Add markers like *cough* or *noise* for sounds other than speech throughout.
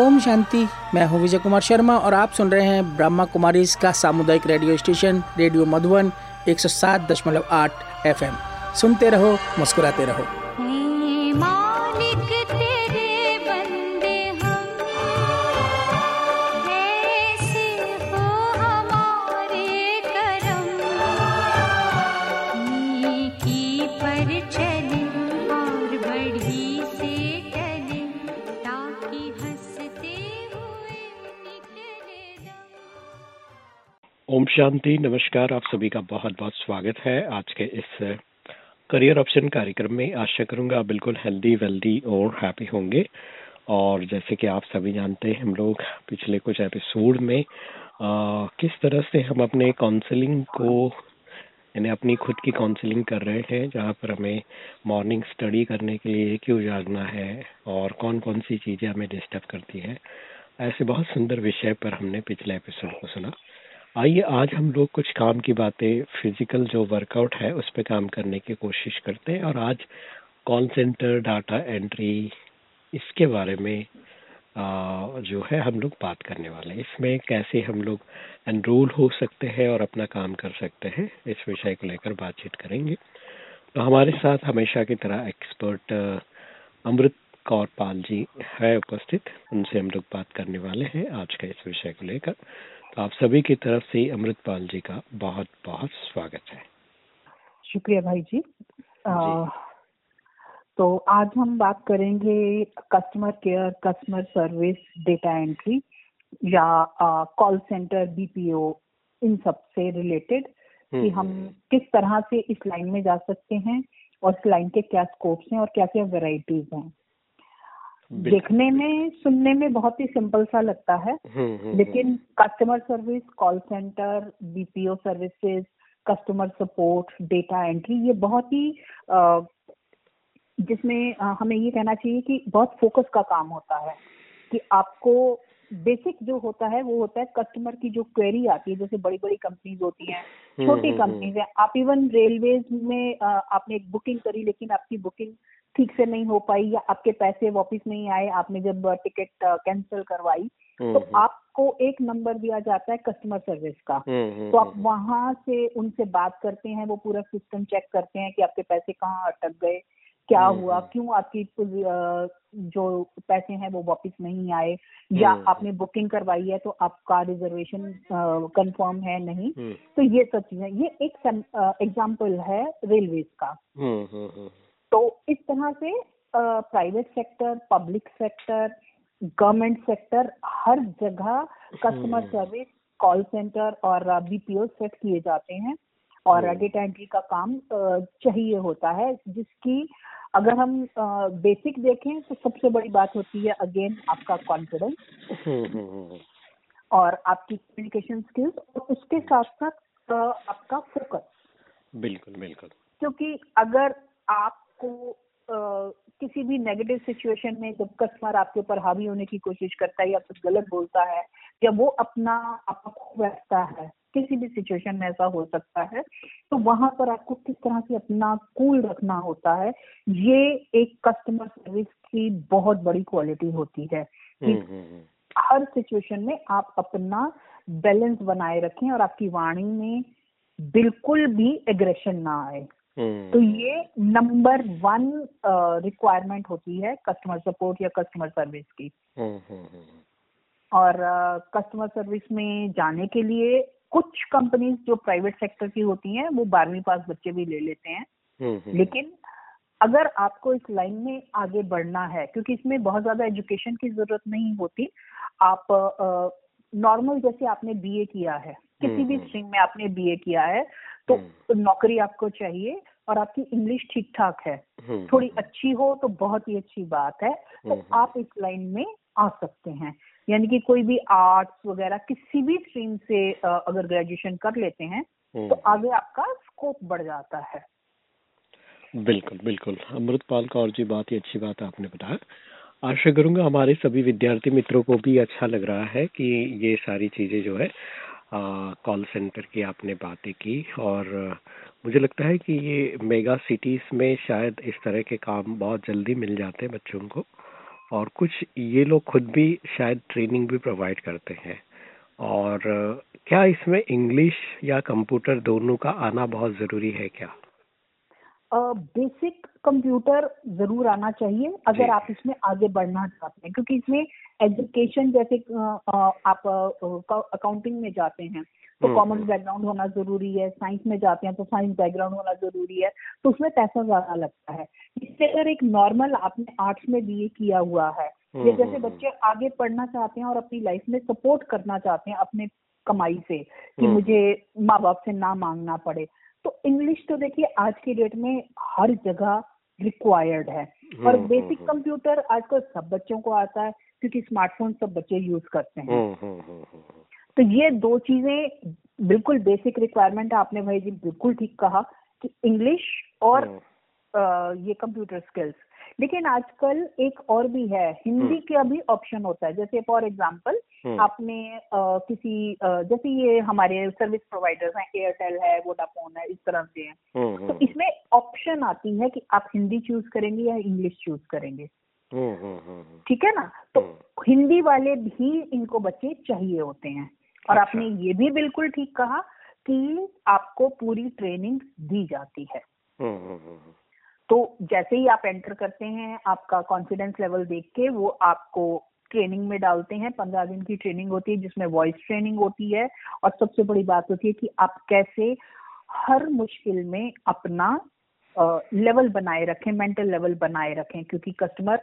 ओम शांति, मैं हूँ विजय कुमार शर्मा और आप सुन रहे हैं ब्रह्मा कुमारी का सामुदायिक radio station, radio Madhuban 107.8 FM. सुनते रहो, मुस्कुराते रहो। शांति नमस्कार आप सभी का बहुत बहुत स्वागत है आज के इस करियर ऑप्शन कार्यक्रम में। आशा करूँगा बिल्कुल हेल्दी वेल्दी और हैप्पी होंगे। और जैसे कि आप सभी जानते हैं हम लोग पिछले कुछ एपिसोड में आ, किस तरह से हम अपने काउंसलिंग को यानी अपनी खुद की काउंसलिंग कर रहे हैं जहाँ पर हमें मॉर्निंग स्टडी करने के लिए क्यों जागना है और कौन कौन सी चीज़ें हमें डिस्टर्ब करती है ऐसे बहुत सुंदर विषय पर हमने पिछले एपिसोड को सुना। आइए, आज हम लोग कुछ काम की बातें फ़िज़िकल जो वर्कआउट है, उस पर काम करने की कोशिश करते हैं। और आज कॉल सेंटर डाटा एंट्री इसके बारे में जो है, हम लोग बात करने वाले हैं। इसमें कैसे हम लोग एनरोल हो सकते हैं और अपना काम कर सकते हैं, इस विषय को लेकर बातचीत करेंगे। तो हमारे साथ हमेशा की तरह एक्सपर्ट अमृत कौर पाल जी है उपस्थित। उनसे हम लोग बात करने वाले हैं आज का इस विषय को लेकर। आप सभी की तरफ़ से अमृतपाल जी का बहुत बहुत स्वागत है। शुक्रिया भाई जी, आ, तो आज हम बात करेंगे customer care customer service data entry या कॉल सेंटर बीपीओ इन सबसे रिलेटेड कि हम्म, हम। किस तरह से इस लाइन में जा सकते हैं और इस लाइन के क्या स्कोप्स हैं और क्या क्या वेराइटीज हैं। देखने में सुनने में बहुत ही सिंपल सा लगता है। हम्म, हम्म, लेकिन customer service call centre BPO services customer support data entry ये बहुत ही जिसमें हमें ये कहना चाहिए कि बहुत फोकस का काम होता है। कि आपको बेसिक जो होता है वो होता है कस्टमर की जो क्वेरी आती है जैसे बड़ी बड़ी कंपनीज़ होती हैं हम्म, छोटी कंपनीज़ हैं। आप इवन रेलवे में आपने एक बुकिंग करी लेकिन आपकी बुकिंग ठीक से नहीं हो पाई या आपके पैसे वापस नहीं आए आपने जब टिकट कैंसिल करवाई हम्म, तो हम्म। आपको एक नंबर दिया जाता है कस्टमर सर्विस का। हम्म, तो आप वहाँ से उनसे बात करते हैं वो पूरा सिस्टम चेक करते हैं कि आपके पैसे कहाँ अटक गए क्या हुआ क्यों आपकी जो पैसे हैं वो वापस नहीं आए या आपने बुकिंग करवाई है तो आपका रिजर्वेशन कंफर्म है नहीं। तो ये सब चीज़ें ये एक एग्ज़ाम्पल है रेलवे का। तो इस तरह से private sector public sector government sector हर जगह कस्टमर सर्विस कॉल सेंटर और बीपीओ सेट किए जाते हैं। और डेटा एंट्री का काम चाहिए होता है जिसकी अगर हम बेसिक देखें तो सबसे बड़ी बात होती है अगेन आपका कॉन्फिडेंस हम्म, हम्म, हम्म, और आपकी कम्युनिकेशन स्किल्स और उसके साथ साथ आपका फोकस बिल्कुल बिल्कुल। क्योंकि अगर आप आपको किसी भी नेगेटिव सिचुएशन में जब कस्टमर आपके ऊपर हावी होने की कोशिश करता है या कुछ गलत बोलता है या वो अपना आपका खूब रखता है किसी भी सिचुएशन में ऐसा हो सकता है तो वहाँ पर आपको किस तरह से अपना कूल रखना होता है ये एक कस्टमर सर्विस की बहुत बड़ी क्वालिटी होती है कि हम्म, हम्म, हम्म। हर सिचुएशन में आप अपना बैलेंस बनाए रखें और आपकी वाणी में बिल्कुल भी एग्रेशन ना आए तो हम्म। ये नंबर वन रिक्वायरमेंट होती है कस्टमर सपोर्ट या कस्टमर सर्विस की। हम्म, हम्म, और कस्टमर uh, सर्विस में जाने के लिए कुछ कंपनीज़ जो प्राइवेट सेक्टर की होती हैं वो बारहवीं पास बच्चे भी ले लेते हैं। लेकिन अगर आपको इस लाइन में आगे बढ़ना है क्योंकि इसमें बहुत ज़्यादा एजुकेशन की ज़रूरत नहीं होती आप नॉर्मल uh, जैसे आपने बीए किया है किसी भी स्ट्रीम में आपने बीए किया है तो। नौकरी आपको चाहिए और आपकी इंग्लिश ठीक ठाक है। हम्म। थोड़ी अच्छी हो तो बहुत ही अच्छी बात है। तो हम्म। आप इस लाइन में आ सकते हैं। यानी कि कोई भी आर्ट्स वगैरह किसी भी स्ट्रीम से अगर ग्रेजुएशन कर लेते हैं तो आगे आपका स्कोप बढ़ जाता है। बिल्कुल बिल्कुल। अमृतपाल कौर जी बहुत ही अच्छी बात आपने बताया। आशा करूँगा हमारे सभी विद्यार्थी मित्रों को भी अच्छा लग रहा है कि ये सारी चीज़ें जो है कॉल सेंटर की आपने बातें की और मुझे लगता है कि ये मेगा सिटीज़ में शायद इस तरह के काम बहुत जल्दी मिल जाते हैं बच्चों को। और कुछ ये लोग खुद भी शायद ट्रेनिंग भी प्रोवाइड करते हैं। और, क्या इसमें इंग्लिश या कंप्यूटर दोनों का आना बहुत ज़रूरी है क्या? बेसिक कंप्यूटर ज़रूर आना चाहिए अगर आप इसमें आगे बढ़ना चाहते हैं क्योंकि इसमें एजुकेशन जैसे आप अकाउंटिंग में जाते हैं तो कॉमर्स हम्म, बैकग्राउंड हम्म। होना ज़रूरी है साइंस में जाते हैं तो साइंस बैकग्राउंड होना ज़रूरी है तो उसमें पैसा ज़्यादा लगता है। इससे अगर एक नॉर्मल आपने आर्ट्स में बीए किया हुआ है ये हम्म, जैसे बच्चे आगे पढ़ना चाहते हैं और अपनी लाइफ में सपोर्ट करना चाहते हैं अपने कमाई से कि मुझे माँ बाप से ना मांगना पड़े तो इंग्लिश तो देखिए आज की डेट में हर जगह रिक्वायर्ड है। और बेसिक कंप्यूटर आजकल सब बच्चों को आता है क्योंकि स्मार्टफ़ोन सब बच्चे यूज़ करते हैं। तो ये दो चीज़ें बिल्कुल बेसिक रिक्वायरमेंट है आपने भाई जी बिल्कुल ठीक कहा कि इंग्लिश और आ, ये कंप्यूटर स्किल्स लेकिन आजकल एक और भी है हिंदी हम्म। का भी ऑप्शन होता है। जैसे फॉर एग्ज़ाम्पल हम्म। आपने आ, किसी आ, जैसे ये हमारे सर्विस प्रोवाइडर्स हैं एयरटेल है वोडाफोन है इस तरह से हैं। हम्म, तो इसमें ऑप्शन आती है कि आप हिंदी चूज़ करेंगे या इंग्लिश चूज़ करेंगे। ठीक है ना? तो हिंदी वाले भी इनको बच्चे चाहिए होते हैं। और अच्छा। आपने ये भी बिल्कुल ठीक कहा कि आपको पूरी ट्रेनिंग दी जाती है। तो जैसे ही आप एंटर करते हैं, आपका कॉन्फिडेंस लेवल देख के वो आपको ट्रेनिंग में डालते हैं। पंद्रह दिन की ट्रेनिंग होती है, जिसमें वॉइस ट्रेनिंग होती है। और सबसे बड़ी बात होती है कि आप कैसे हर मुश्किल में अपना लेवल बनाए रखें मेंटल लेवल बनाए रखें, क्योंकि कस्टमर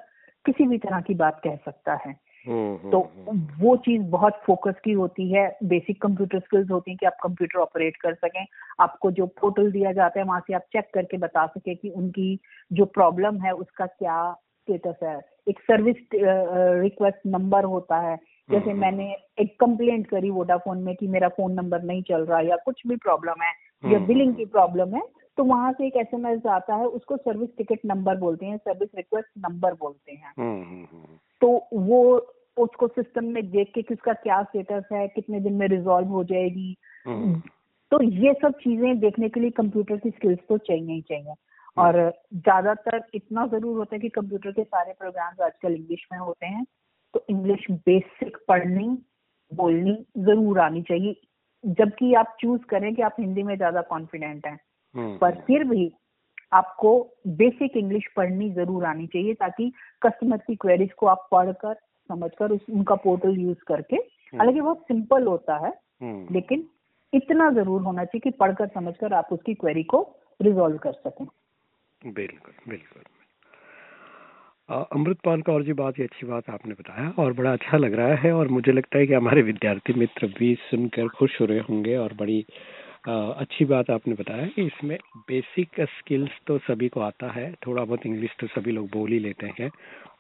किसी भी तरह की बात कह सकता है। तो हम्म, हम्म। वो चीज़ बहुत फोकस की होती है बेसिक कंप्यूटर स्किल्स होती हैं कि आप कंप्यूटर ऑपरेट कर सकें। आपको जो पोर्टल दिया जाता है वहाँ से आप चेक करके बता सके कि उनकी जो प्रॉब्लम है उसका क्या स्टेटस है। एक सर्विस रिक्वेस्ट नंबर होता है। जैसे मैंने एक कंप्लेंट करी वोडाफोन में कि मेरा फ़ोन नंबर नहीं चल रहा या कुछ भी प्रॉब्लम है या बिलिंग की प्रॉब्लम है तो वहाँ से एक एस एम एस आता है उसको सर्विस टिकट नंबर बोलते हैं सर्विस रिक्वेस्ट नंबर बोलते हैं। तो वो उसको सिस्टम में देख के किसका क्या स्टेटस है कितने दिन में रिजॉल्व हो जाएगी। हम्म। तो ये सब चीज़ें देखने के लिए कंप्यूटर की स्किल्स तो चाहिए ही चाहिए। हम्म। और ज़्यादातर इतना ज़रूर होता है कि कंप्यूटर के सारे प्रोग्राम्स आजकल इंग्लिश में होते हैं तो इंग्लिश बेसिक पढ़नी बोलनी ज़रूर आनी चाहिए। जबकि आप चूज़ करें कि आप हिंदी में ज़्यादा कॉन्फिडेंट हैं। हम्म, पर फिर भी आपको बेसिक इंग्लिश पढ़नी ज़रूर आनी चाहिए ताकि कस्टमर की क्वेरीज को आप पढ़कर समझकर उस उनका पोर्टल यूज़ करके हम्म। हालाँकि बहुत सिंपल होता है हम्म। लेकिन इतना ज़रूर होना चाहिए कि पढ़कर समझकर आप उसकी क्वेरी को रिजोल्व कर सकें बिल्कुल बिल्कुल अमृतपाल कौर जी बहुत ही अच्छी बात आपने बताया और बड़ा अच्छा लग रहा है और मुझे लगता है कि हमारे विद्यार्थी मित्र भी सुनकर खुश हो रहे होंगे और बड़ी आ, अच्छी बात आपने बताया कि इसमें बेसिक स्किल्स तो सभी को आता है थोड़ा बहुत इंग्लिश तो सभी लोग बोल ही लेते हैं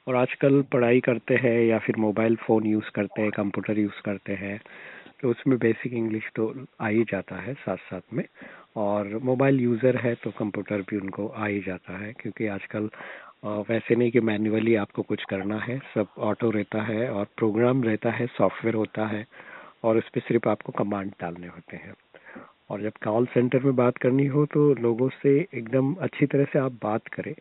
और आजकल पढ़ाई करते हैं या फिर मोबाइल फ़ोन यूज़ करते हैं कंप्यूटर यूज़ करते हैं तो उसमें बेसिक इंग्लिश तो आ ही जाता है साथ साथ में। और मोबाइल यूज़र है तो कंप्यूटर भी उनको आ ही जाता है, क्योंकि आजकल वैसे नहीं कि मैन्युअली आपको कुछ करना है, सब ऑटो रहता है और प्रोग्राम रहता है सॉफ्टवेयर होता है और उस पर सिर्फ़ आपको कमांड डालने होते हैं। और जब कॉल सेंटर में बात करनी हो तो लोगों से एकदम अच्छी तरह से आप बात करें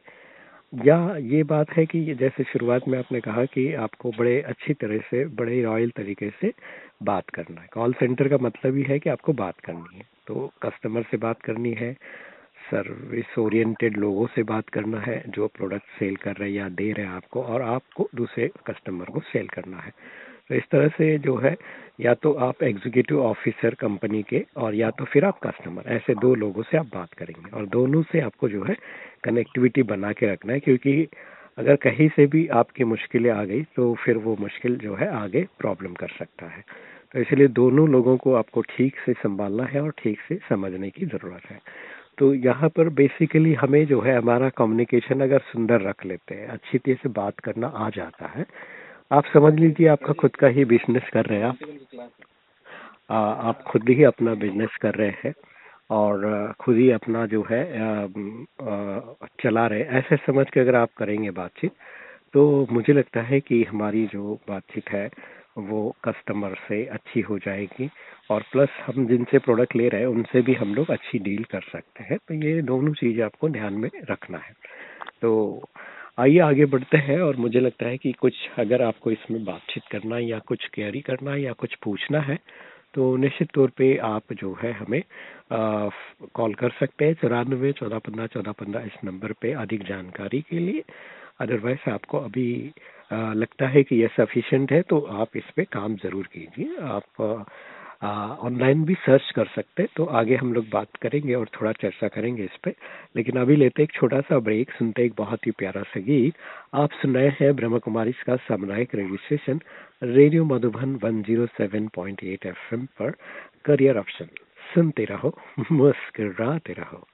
या ये बात है कि जैसे शुरुआत में आपने कहा कि आपको बड़े अच्छी तरह से, बड़े रॉयल तरीके से बात करना है। कॉल सेंटर का मतलब ही है कि आपको बात करनी है। तो कस्टमर से बात करनी है, सर्विस ओरिएंटेड लोगों से बात करना है जो प्रोडक्ट सेल कर रहे हैं या दे रहे हैं आपको और आपको दूसरे कस्टमर को सेल करना है। तो इस तरह से जो है, या तो आप एग्जीक्यूटिव ऑफिसर कंपनी के और या तो फिर आप कस्टमर ऐसे दो लोगों से आप बात करेंगे और दोनों से आपको जो है कनेक्टिविटी बना के रखना है क्योंकि अगर कहीं से भी आपकी मुश्किलें आ गई तो फिर वो मुश्किल जो है आगे प्रॉब्लम कर सकता है। तो इसलिए दोनों लोगों को आपको ठीक से संभालना है और ठीक से समझने की ज़रूरत है। तो यहाँ पर बेसिकली हमें जो है हमारा कम्युनिकेशन अगर सुंदर रख लेते हैं, अच्छी तरह से बात करना आ जाता है आप समझ लीजिए आपका खुद का ही बिज़नेस कर रहे हैं आप। आ, आप खुद ही अपना बिज़नेस कर रहे हैं और खुद ही अपना जो है चला रहे ऐसे समझ के अगर आप करेंगे बातचीत तो मुझे लगता है कि हमारी जो बातचीत है वो कस्टमर से अच्छी हो जाएगी और प्लस हम जिनसे प्रोडक्ट ले रहे हैं उनसे भी हम लोग अच्छी डील कर सकते हैं। तो ये दोनों चीज़ें आपको ध्यान में रखना है। तो आइए आगे बढ़ते हैं और मुझे लगता है कि कुछ अगर आपको इसमें बातचीत करना या कुछ कैरी करना या कुछ पूछना है तो निश्चित तौर पे आप जो है हमें कॉल कर सकते हैं चौरानवे चौदह पंद्रह चौदह पंद्रह इस नंबर पे अधिक जानकारी के लिए। अदरवाइज़ आपको अभी आ, लगता है कि यह सफिशिएंट है तो आप इस पर काम ज़रूर कीजिए। आप ऑनलाइन भी सर्च कर सकते हैं तो आगे हम लोग बात करेंगे और थोड़ा चर्चा करेंगे इस पर लेकिन अभी लेते एक छोटा सा ब्रेक सुनते एक बहुत ही प्यारा सा गीत। आप सुन रहे हैं ब्रह्म कुमारी का सामुदायिक radio station radio Madhuban 107.8 FM पर करियर ऑप्शन सुनते रहो, मुस्कराते रहो।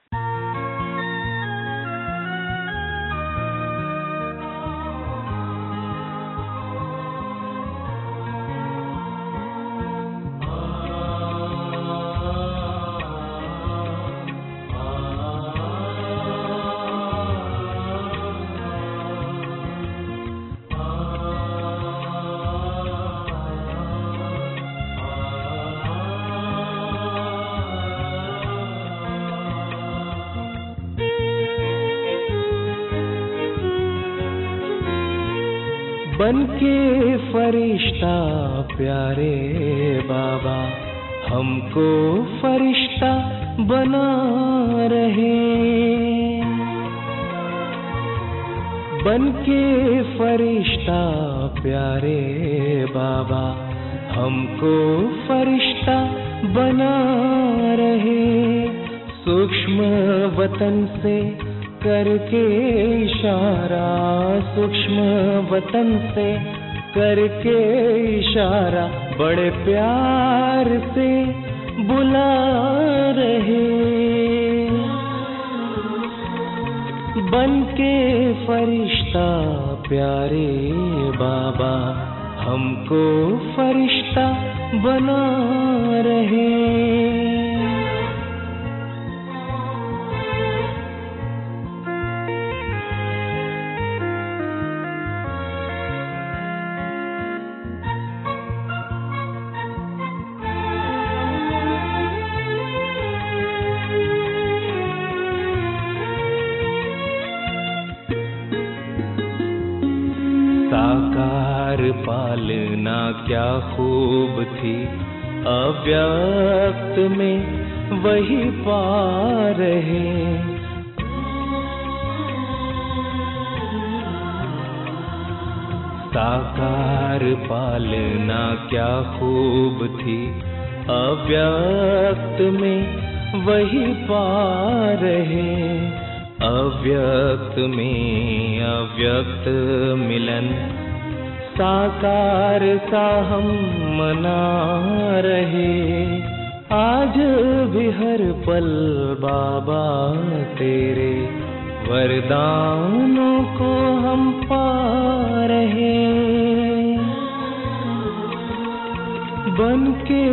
फरिश्ता प्यारे बाबा, हमको फरिश्ता बना रहे। बन के फरिश्ता प्यारे बाबा, हमको फरिश्ता बना रहे। सूक्ष्म वतन से करके इशारा, सूक्ष्म वतन से करके इशारा बड़े प्यार से बुला रहे। बन के फरिश्ता, प्यारे बाबा, हमको फरिश्ता बना रहे। पालना क्या खूब थी। अव्यक्त में वही पा रहे। साकार पालना क्या खूब थी। अव्यक्त में वही पा रहे। अव्यक्त में अव्यक्त मिलन साकार सा हम मना रहे। आज भी हर पल बाबा तेरे वरदानों को हम पा रहे। बन के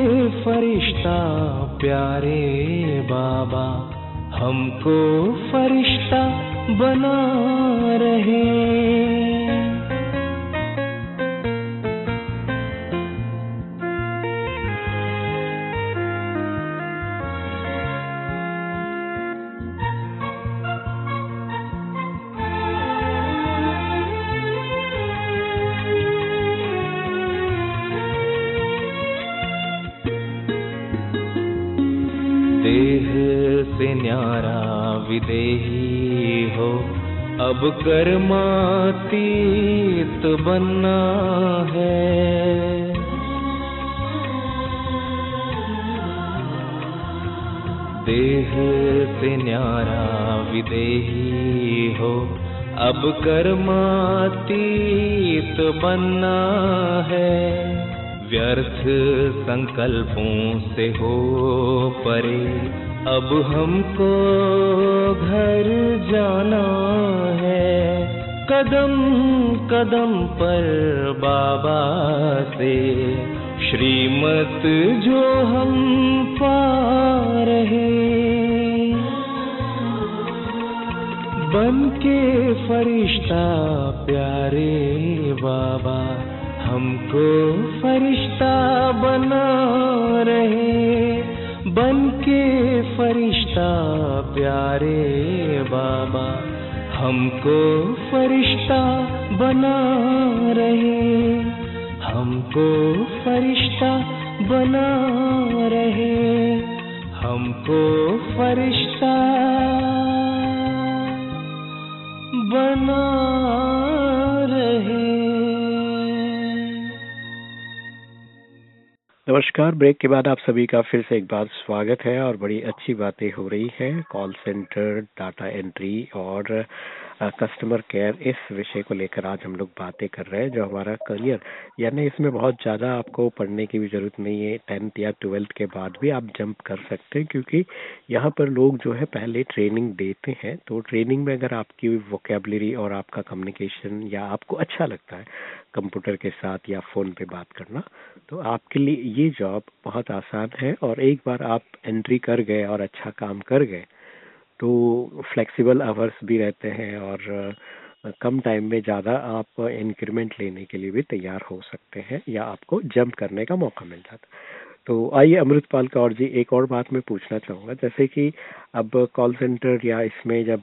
फरिश्ता प्यारे बाबा, हमको फरिश्ता बना रहे। अब कर्मातीत बनना है। देह से न्यारा विदेही हो, अब कर्मातीत बनना है। व्यर्थ संकल्पों से हो परे अब हमको घर जाना है। कदम कदम पर बाबा से। श्रीमत जो हम पा रहे बन के फरिश्ता प्यारे बाबा, हमको फरिश्ता बना रहे। बन के फरिश्ता प्यारे बाबा, हमको फरिश्ता बना रहे। हमको फरिश्ता बना रहे। हमको फरिश्ता बना रहे। नमस्कार। ब्रेक के बाद आप सभी का फिर से एक बार स्वागत है और बड़ी अच्छी बातें हो रही हैं। कॉल सेंटर, डाटा एंट्री और कस्टमर केयर इस विषय को लेकर आज हम लोग बातें कर रहे हैं, जो हमारा करियर यानी इसमें बहुत ज़्यादा आपको पढ़ने की भी ज़रूरत नहीं है। टेंथ या ट्वेल्थ के बाद भी आप जंप कर सकते हैं, क्योंकि यहाँ पर लोग जो है पहले ट्रेनिंग देते हैं। तो ट्रेनिंग में अगर आपकी वोकेबलरी और आपका कम्युनिकेशन या आपको अच्छा लगता है कंप्यूटर के साथ या फ़ोन पे बात करना तो आपके लिए ये जॉब बहुत आसान है। और एक बार आप एंट्री कर गए और अच्छा काम कर गए तो फ्लेक्सिबल आवर्स भी रहते हैं और कम टाइम में ज़्यादा आप इंक्रीमेंट लेने के लिए भी तैयार हो सकते हैं या आपको जंप करने का मौका मिल जाता है। तो आइए अमृतपाल कौर जी एक और बात मैं पूछना चाहूँगा। जैसे कि अब कॉल सेंटर या इसमें जब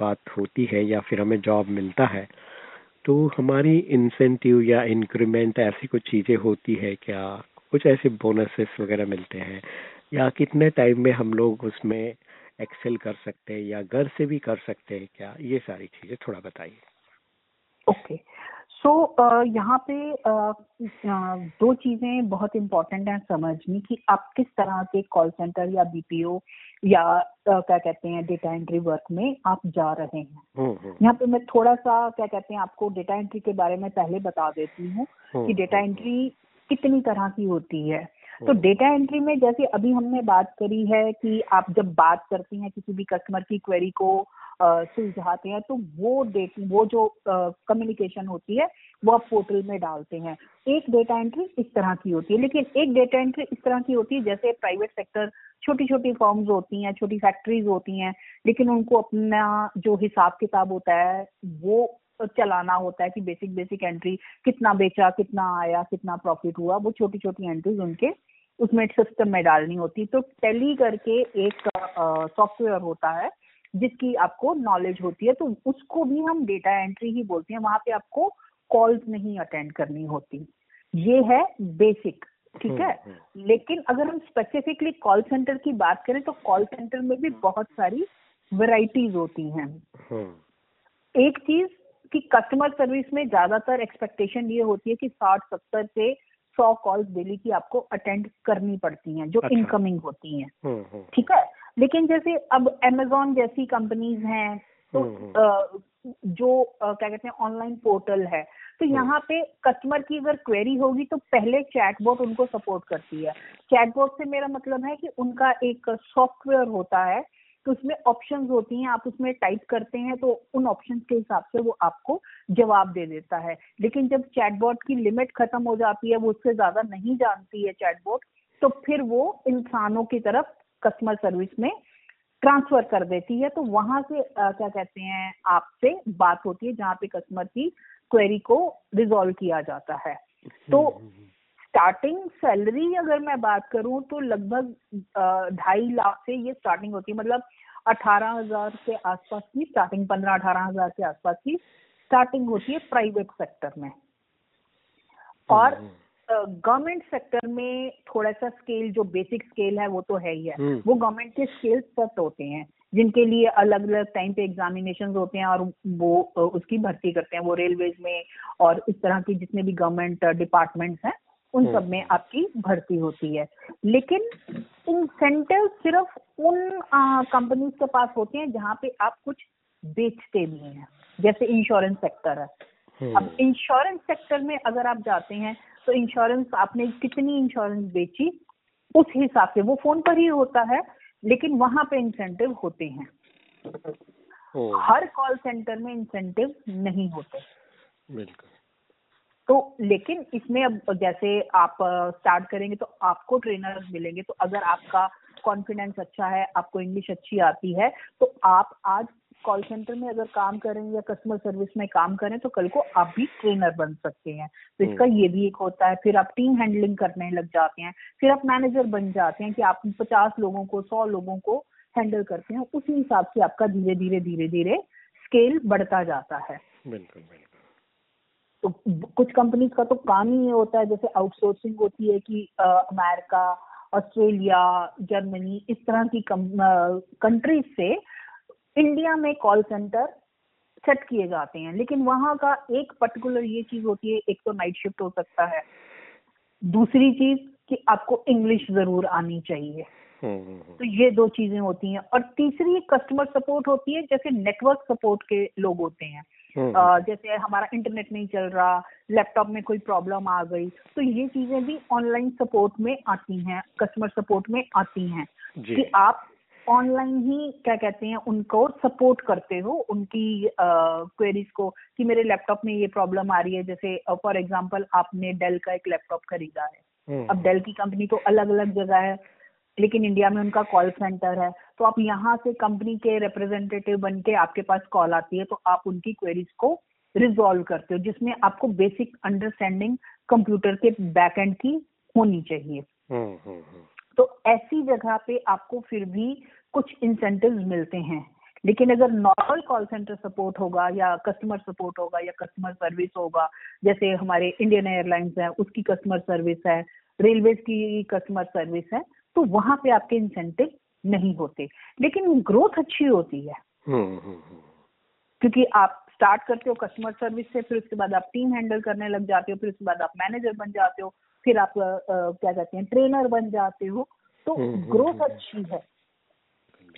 बात होती है या फिर हमें जॉब मिलता है तो हमारी इंसेंटिव या इंक्रीमेंट ऐसी कुछ चीज़ें होती है क्या? कुछ ऐसे बोनसेस वगैरह मिलते हैं या कितने टाइम में हम लोग उसमें एक्सेल कर सकते हैं या घर से भी कर सकते हैं क्या? ये सारी चीज़ें थोड़ा बताइए। ओके सो यहाँ पे दो चीज़ें बहुत इंपॉर्टेंट हैं समझनी कि आप किस तरह के कॉल सेंटर या बीपीओ या क्या कहते हैं डेटा एंट्री वर्क में आप जा रहे हैं। हम्म, हम्म। यहाँ पे मैं थोड़ा सा क्या कहते हैं आपको डेटा एंट्री के बारे में पहले बता देती हूँ कि हम्म, डेटा एंट्री कितनी तरह की होती है। तो डेटा। एंट्री में जैसे अभी हमने बात करी है कि आप जब बात करते हैं किसी भी कस्टमर की क्वेरी को सुलझाते हैं तो वो डेट वो जो कम्युनिकेशन होती है वो आप पोर्टल में डालते हैं एक डेटा एंट्री इस तरह की होती है लेकिन एक डेटा एंट्री इस तरह की होती है जैसे प्राइवेट सेक्टर छोटी छोटी फॉर्म्स होती हैं छोटी फैक्ट्रीज होती हैं लेकिन उनको अपना जो हिसाब किताब होता है वो चलाना होता है कि बेसिक बेसिक एंट्री कितना बेचा कितना आया कितना प्रॉफिट हुआ वो छोटी छोटी एंट्रीज उनके उसमें सिस्टम में डालनी होती तो टेली करके एक सॉफ्टवेयर होता है जिसकी आपको नॉलेज होती है। तो उसको भी हम डेटा एंट्री ही बोलते हैं। वहाँ पे आपको कॉल्स नहीं अटेंड करनी होती। ये है बेसिक ठीक है? हम्म, हम्म। लेकिन अगर हम स्पेसिफिकली कॉल सेंटर की बात करें तो कॉल सेंटर में भी बहुत सारी वेराइटीज होती हैं। हम्म। एक चीज़ कि कस्टमर सर्विस में ज़्यादातर एक्सपेक्टेशन ये होती है कि साठ सत्तर से सौ कॉल्स डेली की आपको अटेंड करनी पड़ती हैं जो अच्छा। इनकमिंग होती हैं। हम्म, हम्म। ठीक है? लेकिन जैसे अब एमेजोन जैसी कंपनीज़ हैं तो हम्म, जो क्या कहते हैं ऑनलाइन पोर्टल है तो यहाँ पे कस्टमर की अगर क्वेरी होगी तो पहले चैटबॉट उनको सपोर्ट करती है। चैटबॉट से मेरा मतलब है कि उनका एक सॉफ्टवेयर होता है तो उसमें ऑप्शन होती हैं आप उसमें टाइप करते हैं तो उन ऑप्शन के हिसाब से वो आपको जवाब दे देता है। लेकिन जब चैटबॉट की लिमिट खत्म हो जाती है वो उससे ज़्यादा नहीं जानती है चैटबॉट तो फिर वो इंसानों की तरफ़ कस्टमर सर्विस में ट्रांसफ़र कर देती है। तो वहाँ से आ, क्या कहते हैं आपसे बात होती है जहाँ पे कस्टमर की क्वेरी को रिजोल्व किया जाता है। तो हम्म, हम्म, हम्म। स्टार्टिंग सैलरी अगर मैं बात करूँ तो लगभग ढाई लाख से ये स्टार्टिंग होती है। मतलब अठारह हज़ार के आसपास की स्टार्टिंग पंद्रह अठारह हज़ार के आसपास की स्टार्टिंग होती है प्राइवेट सेक्टर में। और गवर्नमेंट हम्म, सेक्टर में थोड़ा सा स्केल जो बेसिक स्केल है वो तो है ही है। हम्म। वो गवर्नमेंट के स्केल सेट होते हैं जिनके लिए अलग अलग टाइम पे एग्जामिनेशन होते हैं और वो उसकी भर्ती करते हैं। वो रेलवेज में और इस तरह की जितने भी गवर्नमेंट डिपार्टमेंट्स हैं उन हम्म। सब में आपकी भर्ती होती है। लेकिन इंसेंटिव सिर्फ़ उन कंपनीज़ के पास होते हैं जहाँ पे आप कुछ बेचते भी हैं। जैसे इंश्योरेंस सेक्टर है। हम्म। अब इंश्योरेंस सेक्टर में अगर आप जाते हैं तो इंश्योरेंस आपने कितनी इंश्योरेंस बेची उस हिसाब से वो फ़ोन पर ही होता है लेकिन वहाँ पे इंसेंटिव होते हैं। हर कॉल सेंटर में इंसेंटिव नहीं होते। बिल्कुल। तो लेकिन इसमें अब जैसे आप स्टार्ट करेंगे तो आपको ट्रेनर मिलेंगे। तो अगर आपका कॉन्फिडेंस अच्छा है आपको इंग्लिश अच्छी आती है तो आप आज कॉल सेंटर में अगर काम करें या कस्टमर सर्विस में काम करें तो कल को आप भी ट्रेनर बन सकते हैं। तो इसका हम्म। ये भी एक होता है। फिर आप टीम हैंडलिंग करने लग जाते हैं। फिर आप मैनेजर बन जाते हैं कि आप पचास लोगों को सौ लोगों को हैंडल करते हैं। उसी हिसाब से आपका धीरे धीरे धीरे धीरे स्केल बढ़ता जाता है। बिल्कुल बिल्कुल। तो कुछ कंपनीज़ का तो काम ही ये होता है जैसे आउटसोर्सिंग होती है कि अमेरिका ऑस्ट्रेलिया जर्मनी इस तरह की कंट्रीज़ से इंडिया में कॉल सेंटर सेट किए जाते हैं। लेकिन वहाँ का एक पर्टिकुलर ये चीज़ होती है एक तो नाइट शिफ्ट हो सकता है। दूसरी चीज़ कि आपको इंग्लिश ज़रूर आनी चाहिए। हम्म। तो ये दो चीज़ें होती हैं। और तीसरी कस्टमर सपोर्ट होती है जैसे नेटवर्क सपोर्ट के लोग होते हैं। जैसे हमारा इंटरनेट नहीं चल रहा लैपटॉप में कोई प्रॉब्लम आ गई तो ये चीज़ें भी ऑनलाइन सपोर्ट में आती हैं कस्टमर सपोर्ट में आती हैं कि आप ऑनलाइन ही क्या कहते हैं उनको सपोर्ट करते हो उनकी क्वेरीज को कि मेरे लैपटॉप में ये प्रॉब्लम आ रही है जैसे फॉर एग्जांपल आपने डेल का एक लैपटॉप खरीदा है। हम्म। अब डेल की कंपनी तो अलग अलग जगह है लेकिन इंडिया में उनका कॉल सेंटर है। तो आप यहाँ से कंपनी के रिप्रेजेंटेटिव बन के आपके पास कॉल आती है तो आप उनकी क्वेरीज को रिजोल्व करते हो जिसमें आपको बेसिक अंडरस्टैंडिंग कंप्यूटर के बैक एंड की होनी चाहिए। हम्म, हम्म, तो ऐसी जगह पे आपको फिर भी कुछ इंसेंटिव मिलते हैं। लेकिन अगर नॉर्मल कॉल सेंटर सपोर्ट होगा या कस्टमर सपोर्ट होगा या कस्टमर सर्विस होगा जैसे हमारे इंडियन एयरलाइंस है उसकी कस्टमर सर्विस है रेलवे की कस्टमर सर्विस है तो वहाँ पे आपके इंसेंटिव नहीं होते। लेकिन ग्रोथ अच्छी होती है। हम्म, हम्म, हम्म। क्योंकि आप स्टार्ट करते हो कस्टमर सर्विस से फिर उसके बाद आप टीम हैंडल करने लग जाते हो फिर उसके बाद आप मैनेजर बन जाते हो फिर आप आ, क्या कहते हैं ट्रेनर बन जाते हो। तो ग्रोथ अच्छी है।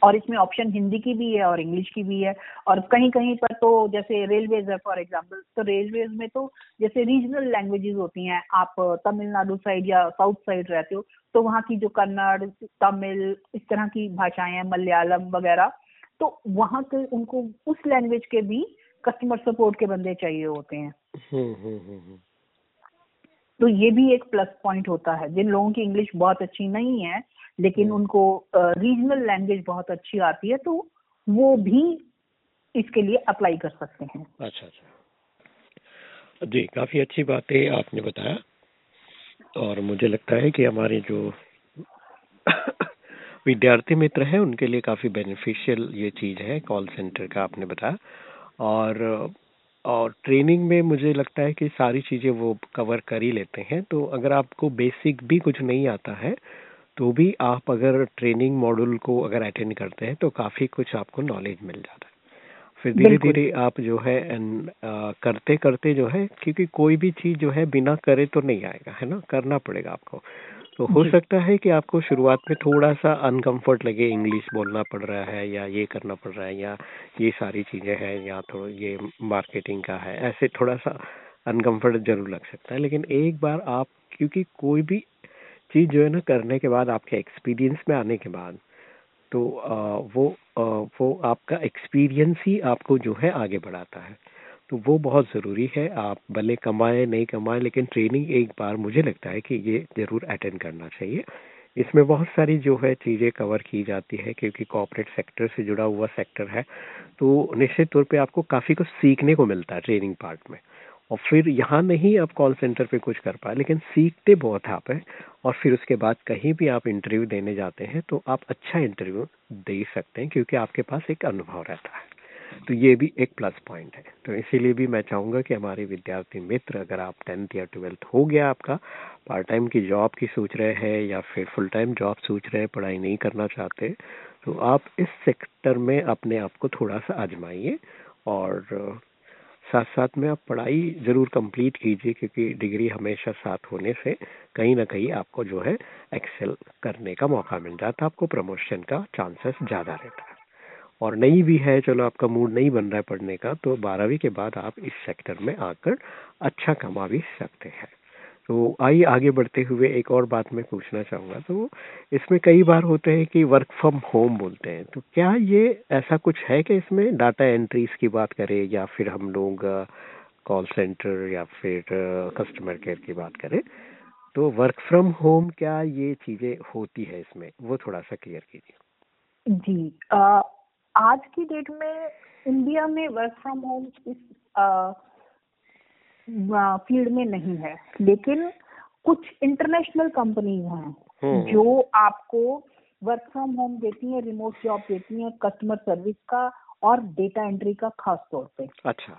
और इसमें ऑप्शन हिंदी की भी है और इंग्लिश की भी है। और कहीं कहीं पर तो जैसे रेलवेज है फॉर एग्ज़ाम्पल तो रेलवेज में तो जैसे रीजनल लैंग्वेजेस होती हैं आप तमिलनाडु साइड या साउथ साइड रहते हो तो वहाँ की जो कन्नड़ तमिल इस तरह की भाषाएँ हैं मलयालम वगैरह तो वहाँ के उनको उस लैंग्वेज के भी कस्टमर सपोर्ट के बंदे चाहिए होते हैं। हम्म, हम्म, हम्म, तो ये भी एक प्लस पॉइंट होता है जिन लोगों की इंग्लिश बहुत अच्छी नहीं है लेकिन हम्म। उनको रीजनल लैंग्वेज बहुत अच्छी आती है तो वो भी इसके लिए अप्लाई कर सकते हैं। अच्छा अच्छा। जी काफ़ी अच्छी बात है आपने बताया। और मुझे लगता है कि हमारे जो विद्यार्थी मित्र हैं उनके लिए काफ़ी बेनिफिशियल ये चीज़ है कॉल सेंटर का आपने बताया। और और ट्रेनिंग में मुझे लगता है कि सारी चीज़ें वो कवर कर ही लेते हैं। तो अगर आपको बेसिक भी कुछ नहीं आता है तो भी आप अगर ट्रेनिंग मॉड्यूल को अगर अटेंड करते हैं तो काफ़ी कुछ आपको नॉलेज मिल जाता है। फिर धीरे धीरे आप जो है एन, आ, करते करते जो है क्योंकि कोई भी चीज़ जो है बिना करे तो नहीं आएगा है ना? करना पड़ेगा आपको। तो हो सकता है कि आपको शुरुआत में थोड़ा सा अनकंफर्ट लगे इंग्लिश बोलना पड़ रहा है या ये करना पड़ रहा है या ये सारी चीज़ें हैं या थोड़ा ये मार्केटिंग का है ऐसे थोड़ा सा अनकंफर्ट ज़रूर लग सकता है। लेकिन एक बार आप क्योंकि कोई भी चीज़ जो है ना करने के बाद आपके एक्सपीरियंस में आने के बाद तो आ, वो आ, वो आपका एक्सपीरियंस ही आपको जो है आगे बढ़ाता है। तो वो बहुत ज़रूरी है। आप भले कमाएँ नहीं कमाएँ लेकिन ट्रेनिंग एक बार मुझे लगता है कि ये ज़रूर अटेंड करना चाहिए। इसमें बहुत सारी जो है चीज़ें कवर की जाती है क्योंकि कॉपरेट सेक्टर से जुड़ा हुआ सेक्टर है तो निश्चित तौर पे आपको काफ़ी कुछ सीखने को मिलता है ट्रेनिंग पार्ट में। और फिर यहाँ नहीं आप कॉल सेंटर पे कुछ कर पाए, लेकिन सीखते बहुत आप हैं, और फिर उसके बाद कहीं भी आप इंटरव्यू देने जाते हैं तो आप अच्छा इंटरव्यू दे सकते हैं, क्योंकि आपके पास एक अनुभव रहता है। तो ये भी एक प्लस पॉइंट है। तो इसीलिए भी मैं चाहूँगा कि हमारे विद्यार्थी मित्र, अगर आप टेंथ या ट्वेल्थ हो गया आपका पार्ट टाइम की जॉब की सोच रहे हैं, या फिर फुल टाइम जॉब सोच रहे हैं, पढ़ाई नहीं करना चाहते तो आप इस सेक्टर में अपने आप को थोड़ा सा आजमाइए, और साथ साथ में आप पढ़ाई ज़रूर कंप्लीट कीजिए, क्योंकि डिग्री हमेशा साथ होने से कहीं ना कहीं आपको जो है एक्सेल करने का मौका मिल जाता है। आपको प्रमोशन का चांसेस ज़्यादा रहता है। और नहीं भी है, चलो आपका मूड नहीं बन रहा है पढ़ने का तो बारहवीं के बाद आप इस सेक्टर में आकर अच्छा कमा भी सकते हैं। तो आइए आगे बढ़ते हुए एक और बात मैं पूछना चाहूँगा। तो इसमें कई बार होते हैं कि वर्क फ्रॉम होम बोलते हैं। तो क्या ये ऐसा कुछ है कि इसमें डाटा एंट्रीज की बात करें या फिर हम लोग कॉल सेंटर या फिर कस्टमर केयर की बात करें? तो वर्क फ्रॉम होम क्या ये चीज़ें होती है इसमें? वो थोड़ा सा क्लियर कीजिए। जी आ, आज की डेट में इंडिया में वर्क फ्रॉम होम इस फ़ील्ड में नहीं है। लेकिन कुछ इंटरनेशनल कंपनीज़ हैं हम्म। जो आपको वर्क फ्रॉम होम देती है रिमोट जॉब देती है कस्टमर सर्विस का और डेटा एंट्री का खास तौर पे। अच्छा।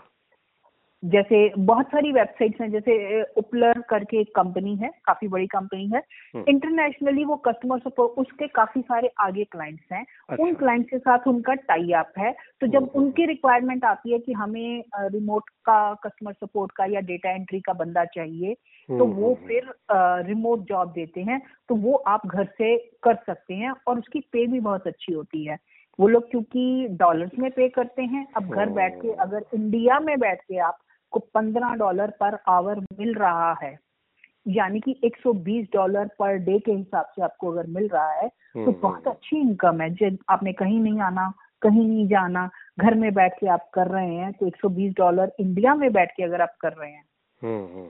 जैसे बहुत सारी वेबसाइट्स हैं जैसे उपलर करके एक कंपनी है काफ़ी बड़ी कंपनी है। इंटरनेशनली वो कस्टमर सपोर्ट उसके काफ़ी सारे आगे क्लाइंट्स हैं। अच्छा। उन क्लाइंट्स के साथ उनका टाई अप है। तो जब उनकी रिक्वायरमेंट आती है कि हमें रिमोट का कस्टमर सपोर्ट का या डेटा एंट्री का बंदा चाहिए तो वो फिर रिमोट जॉब देते हैं। तो वो आप घर से कर सकते हैं और उसकी पे भी बहुत अच्छी होती है। वो लोग क्योंकि डॉलर्स में पे करते हैं। अब घर बैठ के अगर इंडिया में बैठ के आपको पंद्रह डॉलर पर आवर मिल रहा है। यानी कि 120 डॉलर पर डे के हिसाब से आपको अगर मिल रहा है तो बहुत अच्छी इनकम है। जब आपने कहीं नहीं आना कहीं नहीं जाना घर में बैठ के आप कर रहे हैं तो 120 डॉलर इंडिया में बैठ के अगर आप कर रहे हैं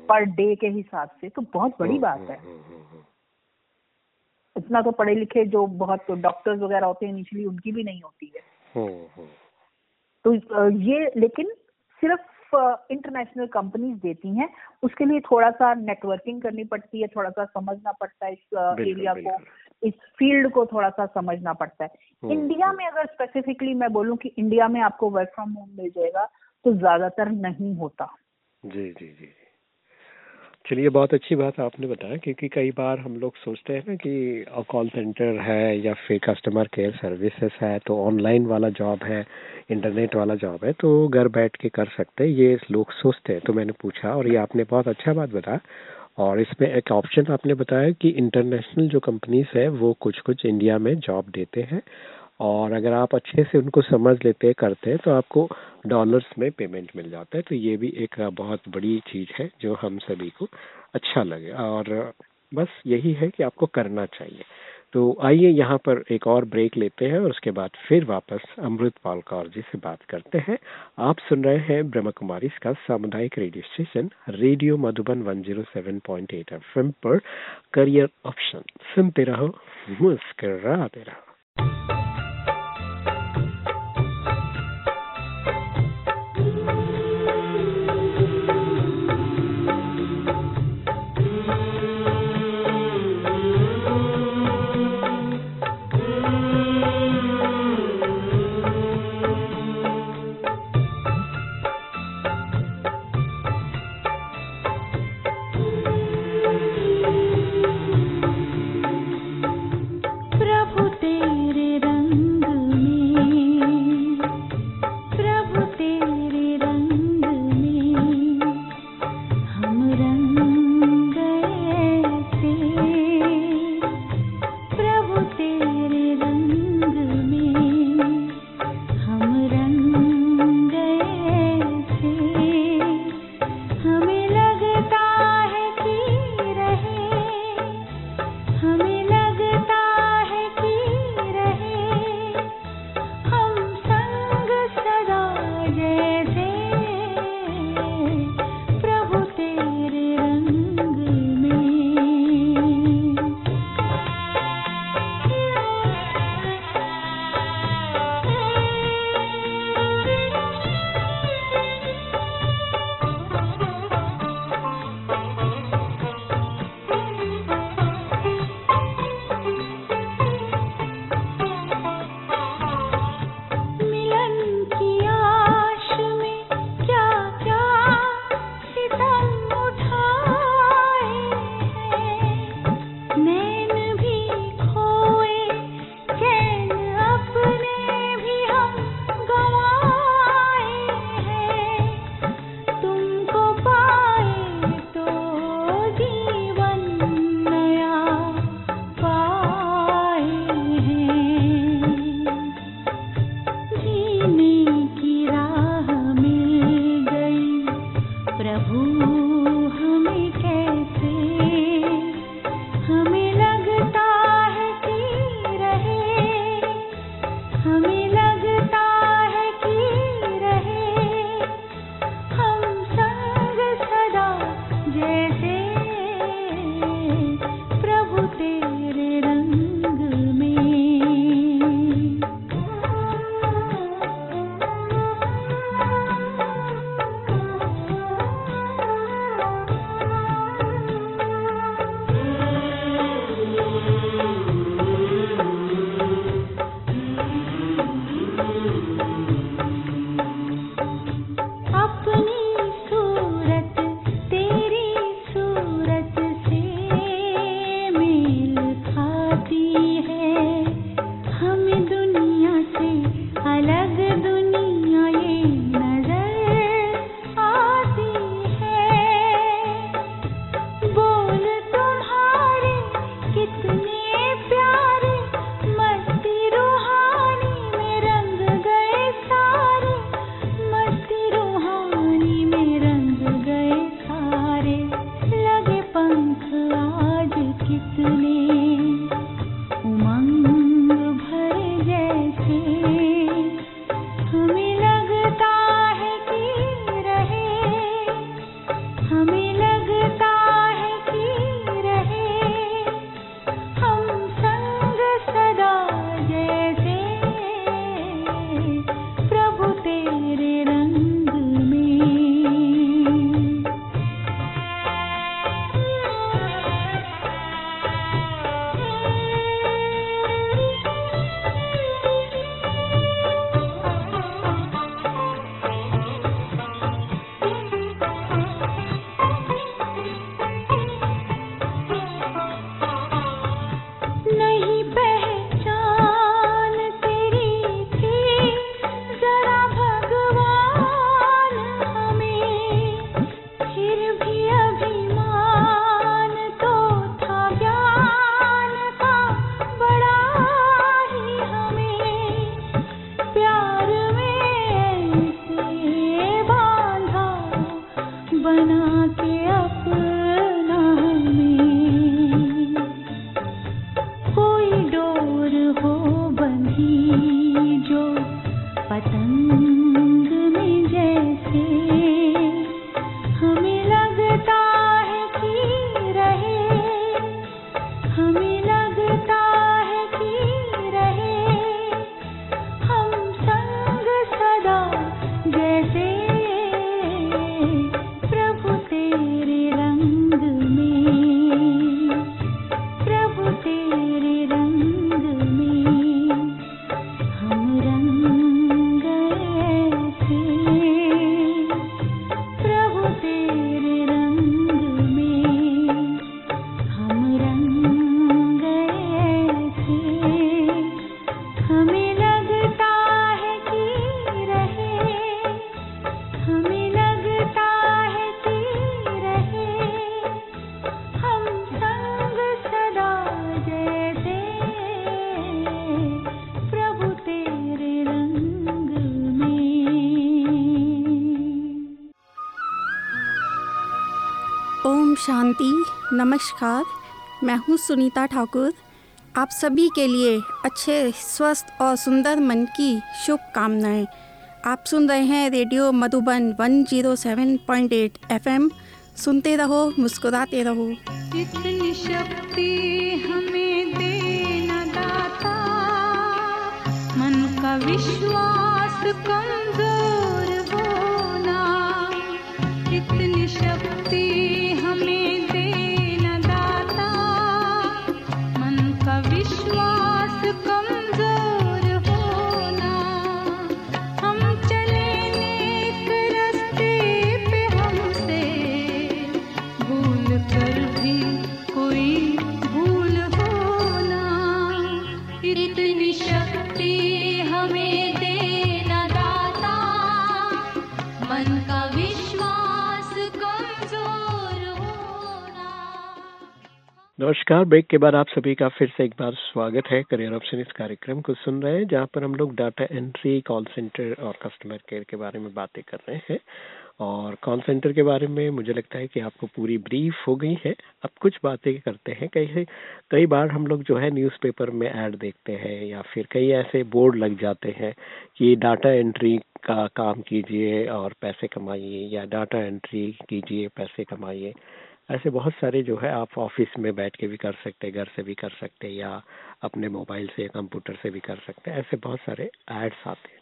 पर डे के हिसाब से तो बहुत बड़ी बात है। इतना तो पढ़े लिखे जो बहुत तो डॉक्टर्स वगैरह होते हैं निचली उनकी भी नहीं होती है। तो ये लेकिन सिर्फ़ इंटरनेशनल कंपनीज़ देती हैं। उसके लिए थोड़ा सा नेटवर्किंग करनी पड़ती है थोड़ा सा समझना पड़ता है इस एरिया को। इस फ़ील्ड को थोड़ा सा समझना पड़ता है। इंडिया में अगर स्पेसिफिकली मैं बोलूँ कि इंडिया में आपको वर्क फ्रॉम होम मिल जाएगा तो ज़्यादातर नहीं होता। जी जी जी। चलिए, बहुत अच्छी बात आपने बताया, क्योंकि कई बार हम लोग सोचते हैं ना कि कॉल सेंटर है या फिर कस्टमर केयर सर्विसेज़ है तो ऑनलाइन वाला जॉब है इंटरनेट वाला जॉब है तो घर बैठ के कर सकते हैं, ये लोग सोचते हैं। तो मैंने पूछा और ये आपने बहुत अच्छा बात बताया और इसमें एक ऑप्शन आपने बताया कि इंटरनेशनल जो कंपनीज़ है, वो कुछ कुछ इंडिया में जॉब देते हैं और अगर आप अच्छे से उनको समझ लेते, करते हैं तो आपको डॉलर्स में पेमेंट मिल जाता है। तो ये भी एक बहुत बड़ी चीज़ है जो हम सभी को अच्छा लगे। और बस यही है कि आपको करना चाहिए। तो आइए यहाँ पर एक और ब्रेक लेते हैं और उसके बाद फिर वापस अमृत पाल कौर जी से बात करते हैं। आप सुन रहे हैं ब्रह्म कुमारी इसका सामुदायिक radio station radio Madhuban 107.8 FM पर करियर ऑप्शन सुनते रहो, मुस्कराते रहो। नमस्कार, मैं हूँ सुनीता ठाकुर। आप सभी के लिए अच्छे, स्वस्थ और सुंदर मन की शुभकामनाएँ। आप सुन रहे हैं रेडियो मधुबन 107.8 एफएम। सुनते रहो, मुस्कुराते रहो। इतनी शक्ति हमें देना दाता। मन का विश्वास कमज़ोर नमस्कार, ब्रेक के बाद आप सभी का फिर से एक बार स्वागत है। करियर ऑप्शन इस कार्यक्रम को सुन रहे हैं, जहाँ पर हम लोग डाटा एंट्री कॉल सेंटर और कस्टमर केयर के बारे में बातें कर रहे हैं। और कॉल सेंटर के बारे में मुझे लगता है कि आपको पूरी ब्रीफ हो गई है। अब कुछ बातें करते हैं। कई कई बार हम लोग जो है न्यूज़पेपर में ऐड देखते हैं या फिर कई ऐसे बोर्ड लग जाते हैं कि डाटा एंट्री का काम कीजिए और पैसे कमाइए या डाटा एंट्री कीजिए, पैसे कमाइए। ऐसे बहुत सारे जो है आप ऑफ़िस में बैठ के भी कर सकते हैं, घर से भी कर सकते हैं या अपने मोबाइल से कंप्यूटर से भी कर सकते हैं, ऐसे बहुत सारे एड्स आते हैं।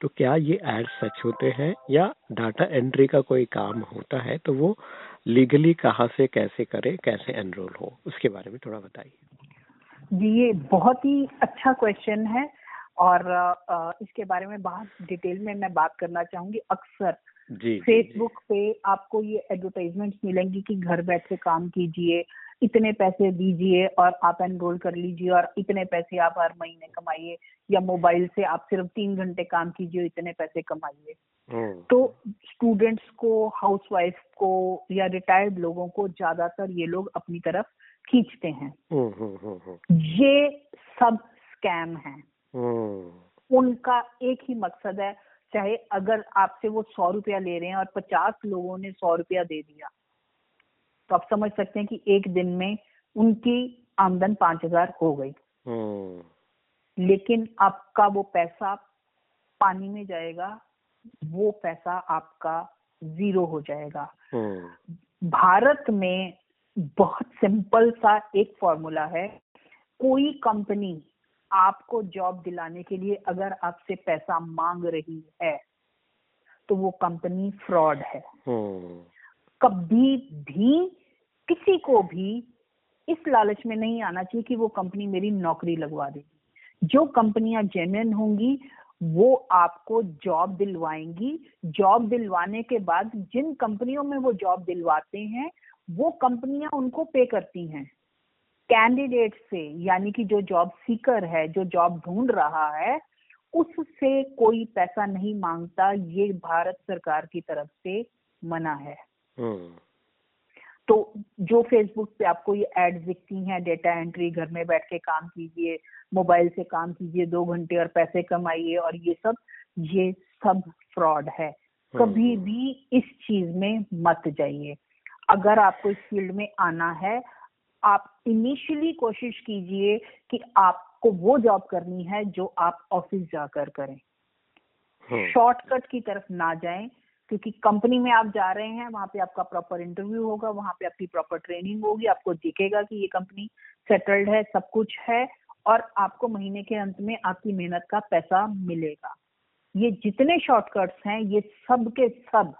तो क्या ये एड्स सच होते हैं या डाटा एंट्री का कोई काम होता है तो वो लीगली कहाँ से, कैसे करे, कैसे एनरोल हो, उसके बारे में थोड़ा बताइए। जी, ये बहुत ही अच्छा क्वेश्चन है और इसके बारे में बहुत डिटेल में मैं बात करना चाहूँगी अक्सर। फेसबुक पे आपको ये एडवर्टाइजमेंट्स मिलेंगी कि घर बैठे काम कीजिए इतने पैसे दीजिए और आप एनरोल कर लीजिए और इतने पैसे आप हर महीने कमाइए या मोबाइल से आप सिर्फ़ तीन घंटे काम कीजिए इतने पैसे कमाइए। हम्म, तो स्टूडेंट्स को हाउसवाइफ को या रिटायर्ड लोगों को ज़्यादातर ये लोग अपनी तरफ़ खींचते हैं। हम्म, हम्म, ये सब स्कैम है। उनका एक ही मकसद है चाहे अगर आपसे वो सौ रुपया ले रहे हैं और पचास लोगों ने सौ रुपया दे दिया तो आप समझ सकते हैं कि एक दिन में उनकी आमदन पाँच हज़ार हो गई। हम्म, लेकिन आपका वो पैसा पानी में जाएगा वो पैसा आपका ज़ीरो हो जाएगा। हम्म, भारत में बहुत सिंपल सा एक फॉर्मूला है कोई कंपनी आपको जॉब दिलाने के लिए अगर आपसे पैसा मांग रही है तो वो कंपनी फ्रॉड है। हम्म, कभी भी किसी को भी इस लालच में नहीं आना चाहिए कि वो कंपनी मेरी नौकरी लगवा देगी जो कंपनियाँ जेन्युइन होंगी वो आपको जॉब दिलवाएँगी। जॉब दिलवाने के बाद जिन कंपनियों में वो जॉब दिलवाते हैं वो कंपनियाँ उनको पे करती हैं। कैंडिडेट से यानी कि जो जॉब सीकर है जो जॉब ढूंढ रहा है उससे कोई पैसा नहीं माँगता ये भारत सरकार की तरफ़ से मना है। तो जो फेसबुक पे आपको ये एड्स दिखती हैं डेटा एंट्री घर में बैठ के काम कीजिए मोबाइल से काम कीजिए दो घंटे और पैसे कमाइए और ये सब ये सब फ्रॉड है। कभी हम्म। भी इस चीज़ में मत जाइए। अगर आपको इस फ़ील्ड में आना है आप इनिशियली कोशिश कीजिए कि आपको वो जॉब करनी है जो आप ऑफ़िस जाकर करें। हम्म, शॉर्टकट की तरफ़ ना जाएँ क्योंकि कंपनी में आप जा रहे हैं वहाँ पे आपका प्रॉपर इंटरव्यू होगा वहाँ पे आपकी प्रॉपर ट्रेनिंग होगी आपको दिखेगा कि ये कंपनी सेटल्ड है सब कुछ है और आपको महीने के अंत में आपकी मेहनत का पैसा मिलेगा। ये जितने शॉर्टकट्स हैं ये सब के सब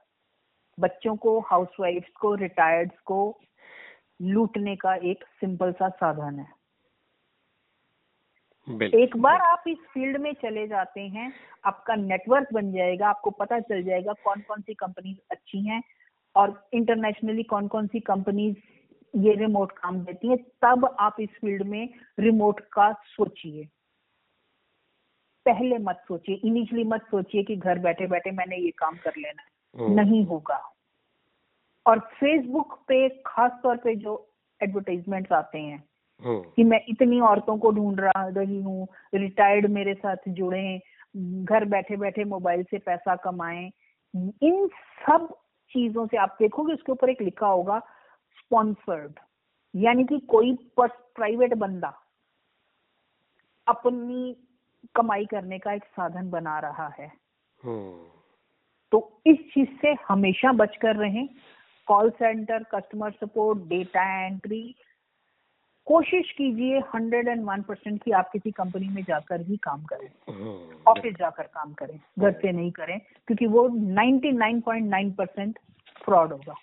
बच्चों को हाउसवाइफ्स को रिटायर्ड्स को लूटने का एक सिंपल सा साधन है। एक बार आप इस फ़ील्ड में चले जाते हैं आपका नेटवर्क बन जाएगा आपको पता चल जाएगा कौन कौन सी कंपनीज़ अच्छी हैं और इंटरनेशनली कौन कौन सी कंपनीज़ ये रिमोट काम देती हैं तब आप इस फ़ील्ड में रिमोट का सोचिए। पहले मत सोचिए इनिशियली मत सोचिए कि घर बैठे बैठे मैंने ये काम कर लेना नहीं होगा। और फेसबुक पे खास तौर पे जो एडवर्टाइजमेंट्स आते हैं हम्म, कि मैं इतनी औरतों को ढूंढ रहा रही हूँ रिटायर्ड मेरे साथ जुड़े घर बैठे बैठे मोबाइल से पैसा कमाएँ इन सब चीज़ों से आप देखोगे उसके ऊपर एक लिखा होगा स्पॉन्सर्ड यानी कि कोई प्राइवेट बंदा अपनी कमाई करने का एक साधन बना रहा है। हम्म, तो इस चीज़ से हमेशा बचकर रहें call centre customer support data entry कोशिश कीजिए 101 परसेंट की आप किसी कंपनी में जाकर ही काम करें। हम्म, ऑफ़िस जाकर काम करें घर से नहीं करें क्योंकि वो 99.9 परसेंट फ्रॉड होगा।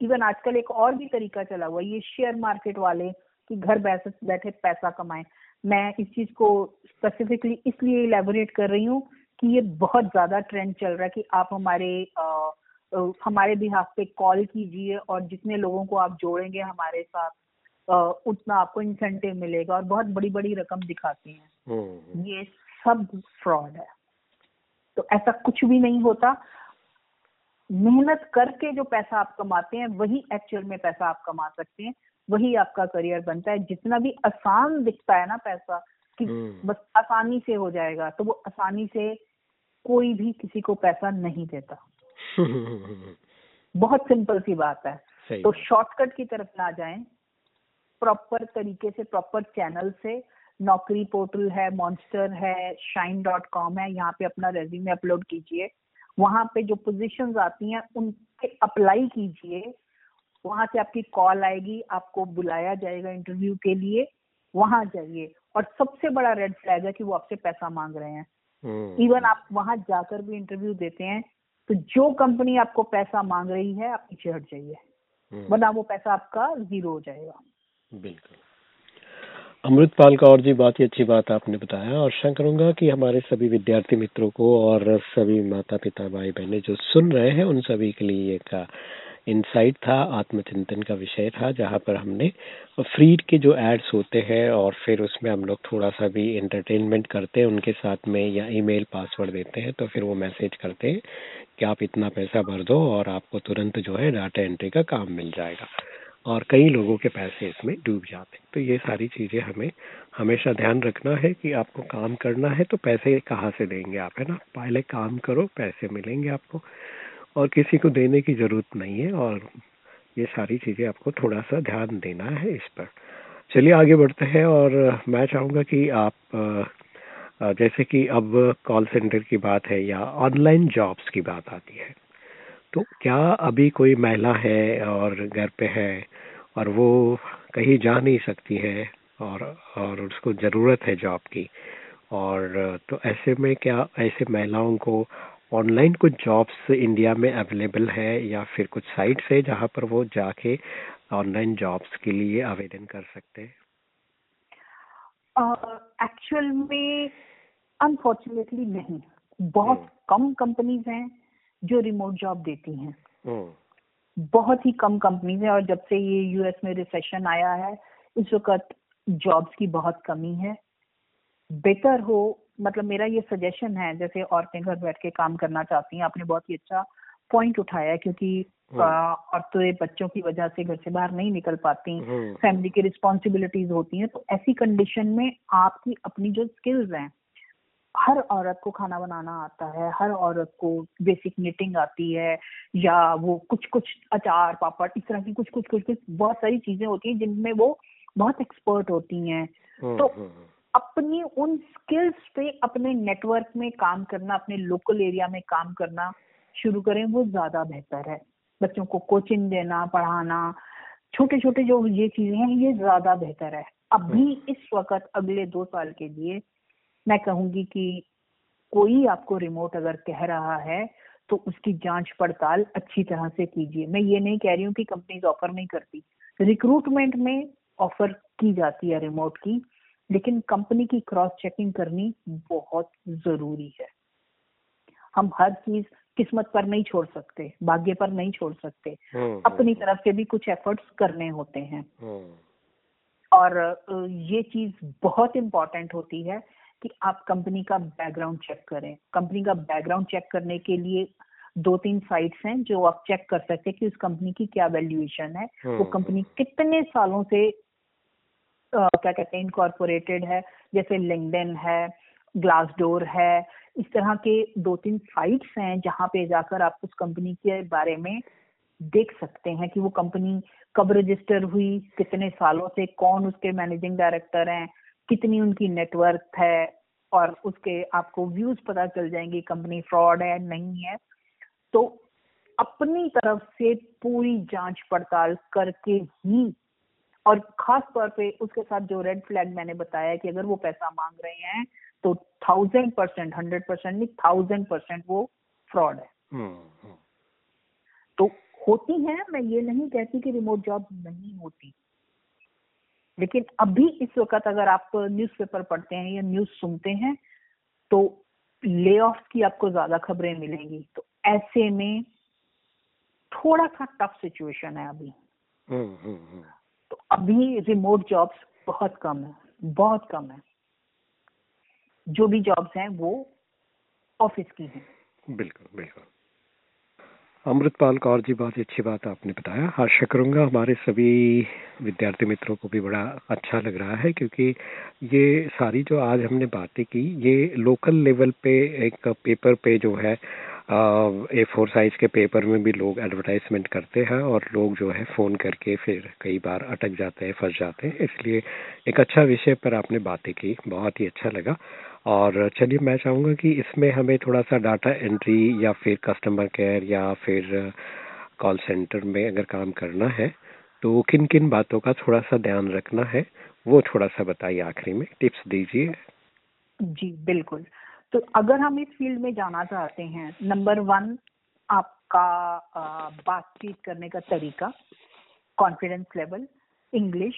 इवन आजकल एक और भी तरीका चला हुआ ये शेयर मार्केट वाले कि घर बैठे बैठे पैसा कमाए। मैं इस चीज़ को स्पेसिफिकली इसलिए इलेबोरेट कर रही हूँ कि ये बहुत ज़्यादा ट्रेंड चल रहा है कि आप हमारे अ, हमारे बिहाफ पे कॉल कीजिए और जितने लोगों को आप जोड़ेंगे हमारे साथ उतना आपको इंसेंटिव मिलेगा और बहुत बड़ी बड़ी रकम दिखाती हैं। हम्म, ये सब फ्रॉड है। तो ऐसा कुछ भी नहीं होता। मेहनत करके जो पैसा आप कमाते हैं वही एक्चुअल में पैसा आप कमा सकते हैं। वही आपका करियर बनता है। जितना भी आसान दिखता है ना पैसा कि हम्म। बस आसानी से हो जाएगा तो वो आसानी से कोई भी किसी को पैसा नहीं देता। *laughs* बहुत सिंपल सी बात है। तो शॉर्टकट की तरफ़ ना जाएँ। प्रॉपर तरीके से प्रॉपर चैनल से। नौकरी पोर्टल है मॉन्स्टर है शाइन डॉट कॉम है यहाँ पे अपना रेज्यूमे अपलोड कीजिए। वहाँ पे जो पोजीशंस आती हैं उन पे अप्लाई कीजिए। वहाँ से आपकी कॉल आएगी आपको बुलाया जाएगा इंटरव्यू के लिए। वहाँ जाइए। और सबसे बड़ा रेड फ्लैग है कि वो आपसे पैसा मांग रहे हैं। हम्म, इवन आप वहाँ जाकर भी इंटरव्यू देते हैं तो जो कंपनी आपको पैसा मांग रही है आप पीछे हट जाइए वरना वो पैसा आपका ज़ीरो हो जाएगा। बिल्कुल। अमृतपाल कौर जी बहुत ही अच्छी बात आपने बताया और आशा करूँगा कि हमारे सभी विद्यार्थी मित्रों को और सभी माता पिता भाई बहनें जो सुन रहे हैं उन सभी के लिए एक इनसाइट था आत्मचिंतन का विषय था जहाँ पर हमने फ्री के जो एड्स होते हैं और फिर उसमें हम लोग थोड़ा सा भी एंटरटेनमेंट करते हैं उनके साथ में या ईमेल पासवर्ड देते हैं तो फिर वो मैसेज करते हैं। कि आप इतना पैसा भर दो और आपको तुरंत जो है डाटा एंट्री का काम मिल जाएगा। और कई लोगों के पैसे इसमें डूब जाते हैं। तो ये सारी चीज़ें हमें हमेशा ध्यान रखना है कि आपको काम करना है तो पैसे कहाँ से देंगे आप, है ना? पहले काम करो, पैसे मिलेंगे आपको। और किसी को देने की ज़रूरत नहीं है और ये सारी चीज़ें आपको थोड़ा सा ध्यान देना है इस पर। चलिए आगे बढ़ते हैं और मैं चाहूँगा कि आप जैसे कि अब कॉल सेंटर की बात है या ऑनलाइन जॉब्स की बात आती है तो क्या अभी कोई महिला है और घर पे है और वो कहीं जा नहीं सकती है और और उसको ज़रूरत है जॉब की? और तो ऐसे में क्या ऐसे महिलाओं को ऑनलाइन कुछ जॉब्स इंडिया में अवेलेबल है या फिर कुछ साइट्स है जहाँ पर वो जाके ऑनलाइन जॉब्स के लिए आवेदन कर सकते हैं? एक्चुअल uh, में अनफॉर्चुनेटली नहीं। बहुत कम कंपनीज़ हैं जो रिमोट जॉब देती हैं। हम्म, बहुत ही कम कंपनीज़ हैं और जब से ये यूएस में रिसेशन आया है इस वक्त जॉब्स की बहुत कमी है। बेहतर हो मतलब मेरा ये सजेशन है जैसे औरतें घर बैठ के काम करना चाहती हैं आपने बहुत ही अच्छा पॉइंट उठाया है क्योंकि हम्म। आ, और तो ये बच्चों की वजह से घर से बाहर नहीं निकल पाती। हम्म, फैमिली की रिस्पॉन्सिबिलिटीज होती हैं तो ऐसी कंडीशन में आपकी अपनी जो स्किल्स हैं हर औरत को खाना बनाना आता है हर औरत को बेसिक निटिंग आती है या वो कुछ कुछ अचार पापड़ इस तरह की कुछ कुछ कुछ कुछ बहुत सारी चीज़ें होती हैं जिनमें वो बहुत एक्सपर्ट होती हैं। हम्म, तो हम्म, अपनी उन स्किल्स पे अपने नेटवर्क में काम करना अपने लोकल एरिया में काम करना शुरू करें वो ज़्यादा बेहतर है। बच्चों को कोचिंग देना पढ़ाना छोटे छोटे जो ये चीज़ें हैं ये ज़्यादा बेहतर है। अभी इस वक्त अगले दो साल के लिए मैं कहूँगी कि कोई आपको रिमोट अगर कह रहा है तो उसकी जाँच पड़ताल अच्छी तरह से कीजिए। मैं ये नहीं कह रही हूँ कि कंपनीज़ ऑफ़र नहीं करती। रिक्रूटमेंट में ऑफ़र की जाती है रिमोट की लेकिन कंपनी की क्रॉस चेकिंग करनी बहुत ज़रूरी है। हम हर चीज़ किस्मत पर नहीं छोड़ सकते भाग्य पर नहीं छोड़ सकते। हम्म, अपनी तरफ़ से भी कुछ एफर्ट्स करने होते हैं। हम्म, और ये चीज़ बहुत इंपॉर्टेंट होती है। कि आप कंपनी का बैकग्राउंड चेक करें। कंपनी का बैकग्राउंड चेक करने के लिए दो तीन साइट्स हैं जो आप चेक कर सकते हैं कि उस कंपनी की क्या वैल्यूएशन है। वो हम्म, कंपनी कितने सालों से अ, क्या कहते हैं इनकॉर्पोरेटेड है जैसे लिंगडन है ग्लासडोर है इस तरह के दो तीन साइट्स हैं जहाँ पे जाकर आप उस कंपनी के बारे में देख सकते हैं कि वो कंपनी कब रजिस्टर हुई कितने सालों से कौन उसके मैनेजिंग डायरेक्टर हैं कितनी उनकी नेटवर्क है और उसके आपको व्यूज़ पता चल जाएँगे कंपनी फ्रॉड है नहीं है। तो अपनी तरफ़ से पूरी जाँच पड़ताल करके ही और खास तौर पे उसके साथ जो रेड फ्लैग मैंने बताया कि अगर वो पैसा मांग रहे हैं तो थाउज़ेंड परसेंट हंड्रेड परसेंट नहीं थाउज़ेंड परसेंट वो फ्रॉड है। हम्म, हम्म, तो होती है मैं ये नहीं कहती कि रिमोट जॉब नहीं होती। लेकिन अभी इस वक्त अगर आप न्यूज़पेपर पढ़ते हैं या न्यूज़ सुनते हैं तो ले ऑफ़ की आपको ज़्यादा खबरें मिलेंगी। तो ऐसे में थोड़ा सा टफ सिचुएशन है अभी। हम्म, हम्म, हम्म। तो अभी रिमोट जॉब्स बहुत कम है बहुत कम है। जो भी जॉब्स हैं वो ऑफ़िस की हैं। बिल्कुल बिल्कुल। अमृतपाल कौर जी, बहुत अच्छी बात आपने बताया। आशा करूँगा हमारे सभी विद्यार्थी मित्रों को भी बड़ा अच्छा लग रहा है, क्योंकि ये सारी जो आज हमने बातें की, ये लोकल लेवल पे एक पेपर पे जो है ए फोर साइज़ के पेपर में भी लोग एडवर्टाइजमेंट करते हैं और लोग जो है फ़ोन करके फिर कई बार अटक जाते हैं, फंस जाते हैं। इसलिए एक अच्छा विषय पर आपने बातें की, बहुत ही अच्छा लगा। और चलिए मैं चाहूँगा कि इसमें हमें थोड़ा सा डाटा एंट्री या फिर कस्टमर केयर या फिर कॉल सेंटर में अगर काम करना है तो किन किन बातों का थोड़ा सा ध्यान रखना है वो थोड़ा सा बताइए आखिरी में टिप्स दीजिए। जी बिल्कुल। तो अगर हम इस फ़ील्ड में जाना चाहते हैं नंबर वन आपका अ, बातचीत करने का तरीका confidence level English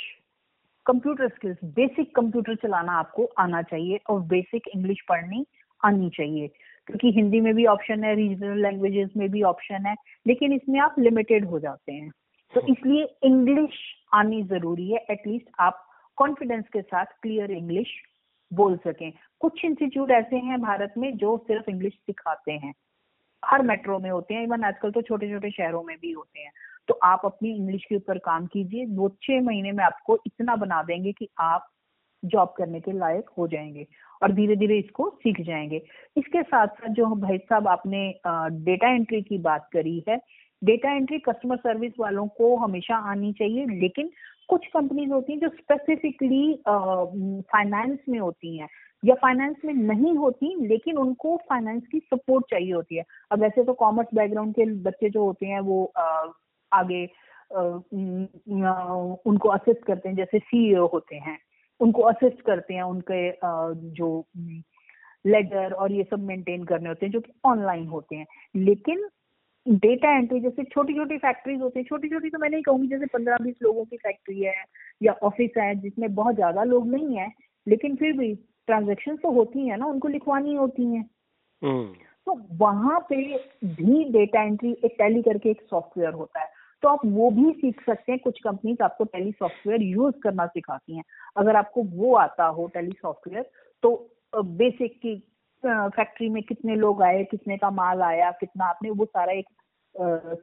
computer skills basic computer चलाना आपको आना चाहिए और बेसिक इंग्लिश पढ़नी आनी चाहिए। क्योंकि हिंदी में भी ऑप्शन है रीजनल लैंग्वेजेस में भी ऑप्शन है लेकिन इसमें आप लिमिटेड हो जाते हैं। तो इसलिए इंग्लिश आनी ज़रूरी है एटलीस्ट आप कॉन्फिडेंस के साथ क्लियर इंग्लिश बोल सकें। कुछ इंस्टीट्यूट ऐसे हैं भारत में जो सिर्फ़ इंग्लिश सिखाते हैं। हर मेट्रो में होते हैं इवन आजकल तो छोटे छोटे शहरों में भी होते हैं। तो आप अपनी इंग्लिश के ऊपर काम कीजिए। दो छह महीने में आपको इतना बना देंगे कि आप जॉब करने के लायक हो जाएँगे और धीरे धीरे इसको सीख जाएँगे। इसके साथ साथ जो भाई साहब आपने डेटा एंट्री की बात करी है डेटा एंट्री कस्टमर सर्विस वालों को हमेशा आनी चाहिए, लेकिन कुछ कंपनीज़ होती हैं जो स्पेसिफिकली फाइनेंस में होती हैं या फाइनेंस में नहीं होती, लेकिन उनको फाइनेंस की सपोर्ट चाहिए होती है। अब वैसे तो कॉमर्स बैकग्राउंड के बच्चे जो होते हैं वो आगे उनको असिस्ट करते हैं जैसे सीईओ होते हैं उनको असिस्ट करते हैं उनके जो लेजर और ये सब मेंटेन करने होते हैं जो कि ऑनलाइन होते हैं। लेकिन डेटा एंट्री जैसे छोटी छोटी फैक्ट्रीज होती है छोटी छोटी तो मैं नहीं कहूँगी जैसे पंद्रह बीस लोगों की फैक्ट्री है या ऑफ़िस है जिसमें बहुत ज़्यादा लोग नहीं है लेकिन फिर भी ट्रांजेक्शन तो होती है ना उनको लिखवानी होती हैं। हम्म, तो वहाँ पे भी डेटा एंट्री एक टैली करके एक सॉफ्टवेयर होता है। तो आप वो भी सीख सकते हैं। कुछ कंपनीज़ आपको टैली सॉफ्टवेयर यूज़ करना सिखाती हैं। अगर आपको वो आता हो टैली सॉफ्टवेयर तो बेसिक की फैक्ट्री में कितने लोग आए, कितने का माल आया, कितना आपने वो सारा एक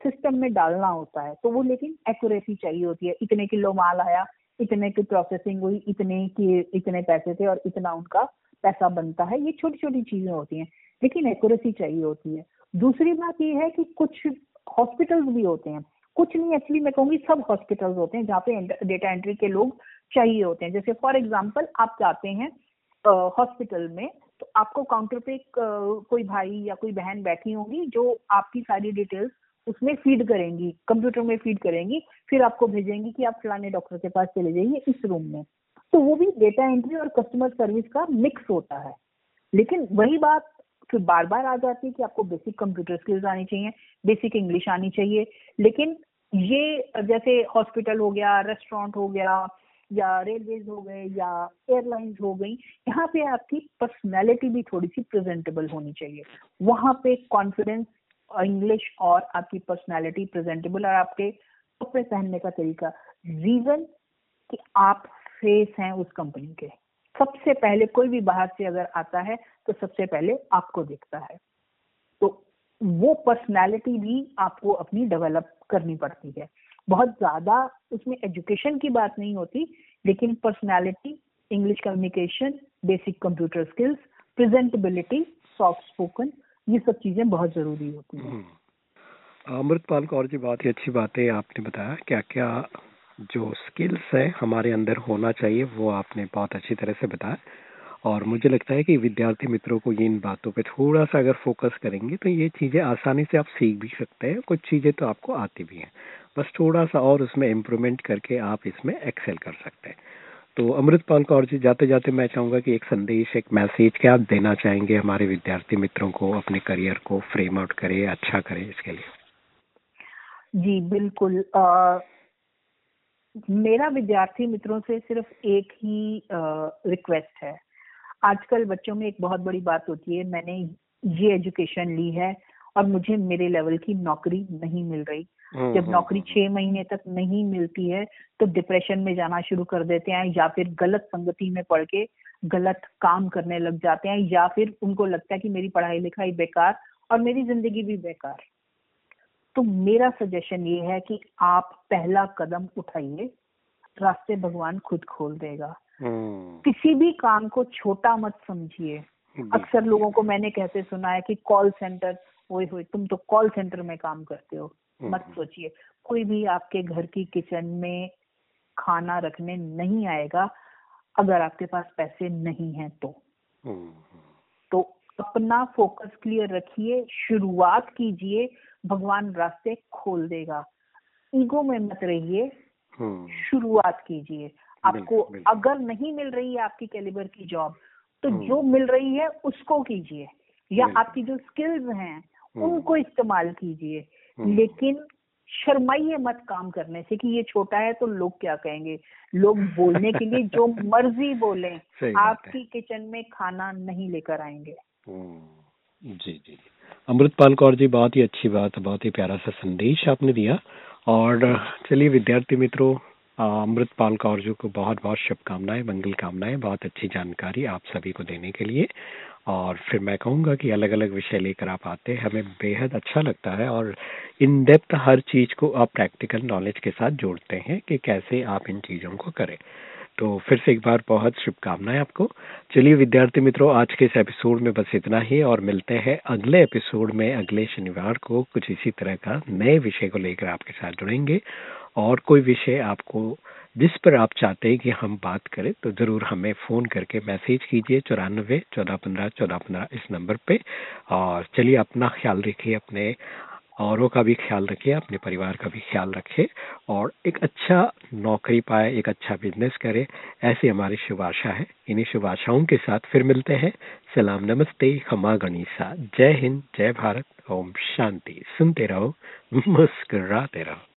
सिस्टम में डालना होता है। तो वो लेकिन एक्यूरेसी चाहिए होती है। इतने किलो माल आया, इतने की प्रोसेसिंग हुई, इतने की, इतने पैसे थे और इतना उनका पैसा बनता है। ये छोटी छोटी चीज़ें होती हैं, लेकिन एक्यूरेसी चाहिए होती है। दूसरी बात ये है कि कुछ हॉस्पिटल्स भी होते हैं। कुछ नहीं एक्चुअली मैं कहूँगी सब हॉस्पिटल्स होते हैं जहाँ पे डेटा एंट्री के लोग चाहिए होते हैं। जैसे फॉर एग्ज़ाम्पल आप जाते हैं हॉस्पिटल में तो आपको काउंटर पे कोई भाई या कोई बहन बैठी होंगी जो आपकी सारी डिटेल्स उसमें फ़ीड करेंगी कंप्यूटर में फ़ीड करेंगी, फिर आपको भेजेंगी कि आप फलाने डॉक्टर के पास चले जाइए इस रूम में। तो वो भी डेटा एंट्री और कस्टमर सर्विस का मिक्स होता है। लेकिन वही बात फिर बार बार आ जाती है कि आपको बेसिक कंप्यूटर स्किल्स आनी चाहिए बेसिक इंग्लिश आनी चाहिए। लेकिन ये जैसे हॉस्पिटल हो गया रेस्टोरेंट हो गया, या रेलवेज हो गए, या एयरलाइंस हो गई, यहाँ पे आपकी पर्सनैलिटी भी थोड़ी सी प्रेजेंटेबल होनी चाहिए। वहाँ पे कॉन्फिडेंस इंग्लिश और आपकी पर्सनैलिटी प्रेजेंटेबल और आपके कपड़े पहनने का तरीका। रीजन कि आप फेस हैं उस कंपनी के। सबसे पहले कोई भी बाहर से अगर आता है तो सबसे पहले आपको देखता है। वो पर्सनैलिटी भी आपको अपनी डेवलप करनी पड़ती है। बहुत ज़्यादा उसमें एजुकेशन की बात नहीं होती, लेकिन personality English communication basic computer skills presentability soft spoken ये सब चीज़ें बहुत ज़रूरी होती हैं। हम्म। अमृतपाल कौर जी, बहुत ही अच्छी बात है आपने बताया। क्या क्या जो स्किल्स है हमारे अंदर होना चाहिए, वो आपने बहुत अच्छी तरह से बताया। और मुझे लगता है कि विद्यार्थी मित्रों को ये इन बातों पे थोड़ा सा अगर फोकस करेंगे तो ये चीज़ें आसानी से आप सीख भी सकते हैं। कुछ चीज़ें तो आपको आती भी हैं। बस थोड़ा सा और उसमें इम्प्रूवमेंट करके आप इसमें एक्सेल कर सकते हैं। तो अमृतपाल कौर जी जाते जाते मैं चाहूँगा कि एक संदेश एक मैसेज क्या आप देना चाहेंगे हमारे विद्यार्थी मित्रों को अपने करियर को फ्रेम आउट करे अच्छा करे इसके लिए? जी बिल्कुल। आ, मेरा विद्यार्थी मित्रों से सिर्फ़ एक ही रिक्वेस्ट है। आजकल बच्चों में एक बहुत बड़ी बात होती है मैंने ये एजुकेशन ली है और मुझे मेरे लेवल की नौकरी नहीं मिल रही। हम्म, जब हम्म, नौकरी हम्म। छह महीने तक नहीं मिलती है तो डिप्रेशन में जाना शुरू कर देते हैं या फिर गलत संगति में पढ़ के गलत काम करने लग जाते हैं या फिर उनको लगता है कि मेरी पढ़ाई लिखाई बेकार और मेरी ज़िंदगी भी बेकार। तो मेरा सजेशन ये है कि आप पहला कदम उठाइए रास्ते भगवान खुद खोल देगा। किसी भी काम को छोटा मत समझिए। अक्सर लोगों को मैंने कहते सुना है कि कॉल सेंटर ओए होए तुम तो कॉल सेंटर में काम करते हो। हम्म, मत हम्म। सोचिए कोई भी आपके घर की किचन में खाना रखने नहीं आएगा अगर आपके पास पैसे नहीं हैं तो। हम्म, तो अपना फोकस क्लियर रखिए शुरुआत कीजिए भगवान रास्ते खोल देगा। ईगो में मत रहिए शुरुआत कीजिए। आपको अगर नहीं मिल रही है आपकी कैलिबर की जॉब तो जो मिल रही है उसको कीजिए या आपकी जो स्किल्स हैं उनको इस्तेमाल कीजिए। हम्म। लेकिन शर्माइए मत काम करने से कि ये छोटा है तो लोग क्या कहेंगे? लोग बोलने के लिए जो *laughs* मर्ज़ी बोले आपकी किचन में खाना नहीं लेकर आएँगे। हम्म। जी जी। अमृतपाल कौर जी बहुत ही अच्छी बात बहुत ही प्यारा सा संदेश आपने दिया। और चलिए विद्यार्थी मित्रों अमृतपाल कौर जी को बहुत बहुत शुभकामनाएँ, मंगल कामनाएँ, बहुत अच्छी जानकारी आप सभी को देने के लिए। और फिर मैं कहूँगा कि अलग अलग विषय लेकर आप आते हैं, हमें बेहद अच्छा लगता है और इन डेप्थ हर चीज़ को आप प्रैक्टिकल नॉलेज के साथ जोड़ते हैं कि कैसे आप इन चीज़ों को करें। तो फिर से एक बार बहुत शुभकामनाएँ आपको। चलिए विद्यार्थी मित्रों, आज के इस एपिसोड में बस इतना ही और मिलते हैं अगले एपिसोड में, अगले शनिवार को कुछ इसी तरह का नए विषय को लेकर आपके साथ जुड़ेंगे। और कोई विषय आपको, जिस पर आप चाहते हैं कि हम बात करें तो ज़रूर हमें फ़ोन करके मैसेज कीजिए चौरानबे चौदह पंद्रह चौदह पंद्रह इस नंबर पे। और चलिए अपना ख्याल रखिए, अपने औरों का भी ख्याल रखें अपने परिवार का भी ख्याल रखें और एक अच्छा नौकरी पाए, एक अच्छा बिज़नेस करें, ऐसी हमारी शुभ आशा है। इन्हीं शुभ आशाओं के साथ फिर मिलते हैं। सलाम, नमस्ते, खमा गणिसा जय हिंद, जय भारत, ओम शांति। सुनते रहो, मुस्कराते रहो।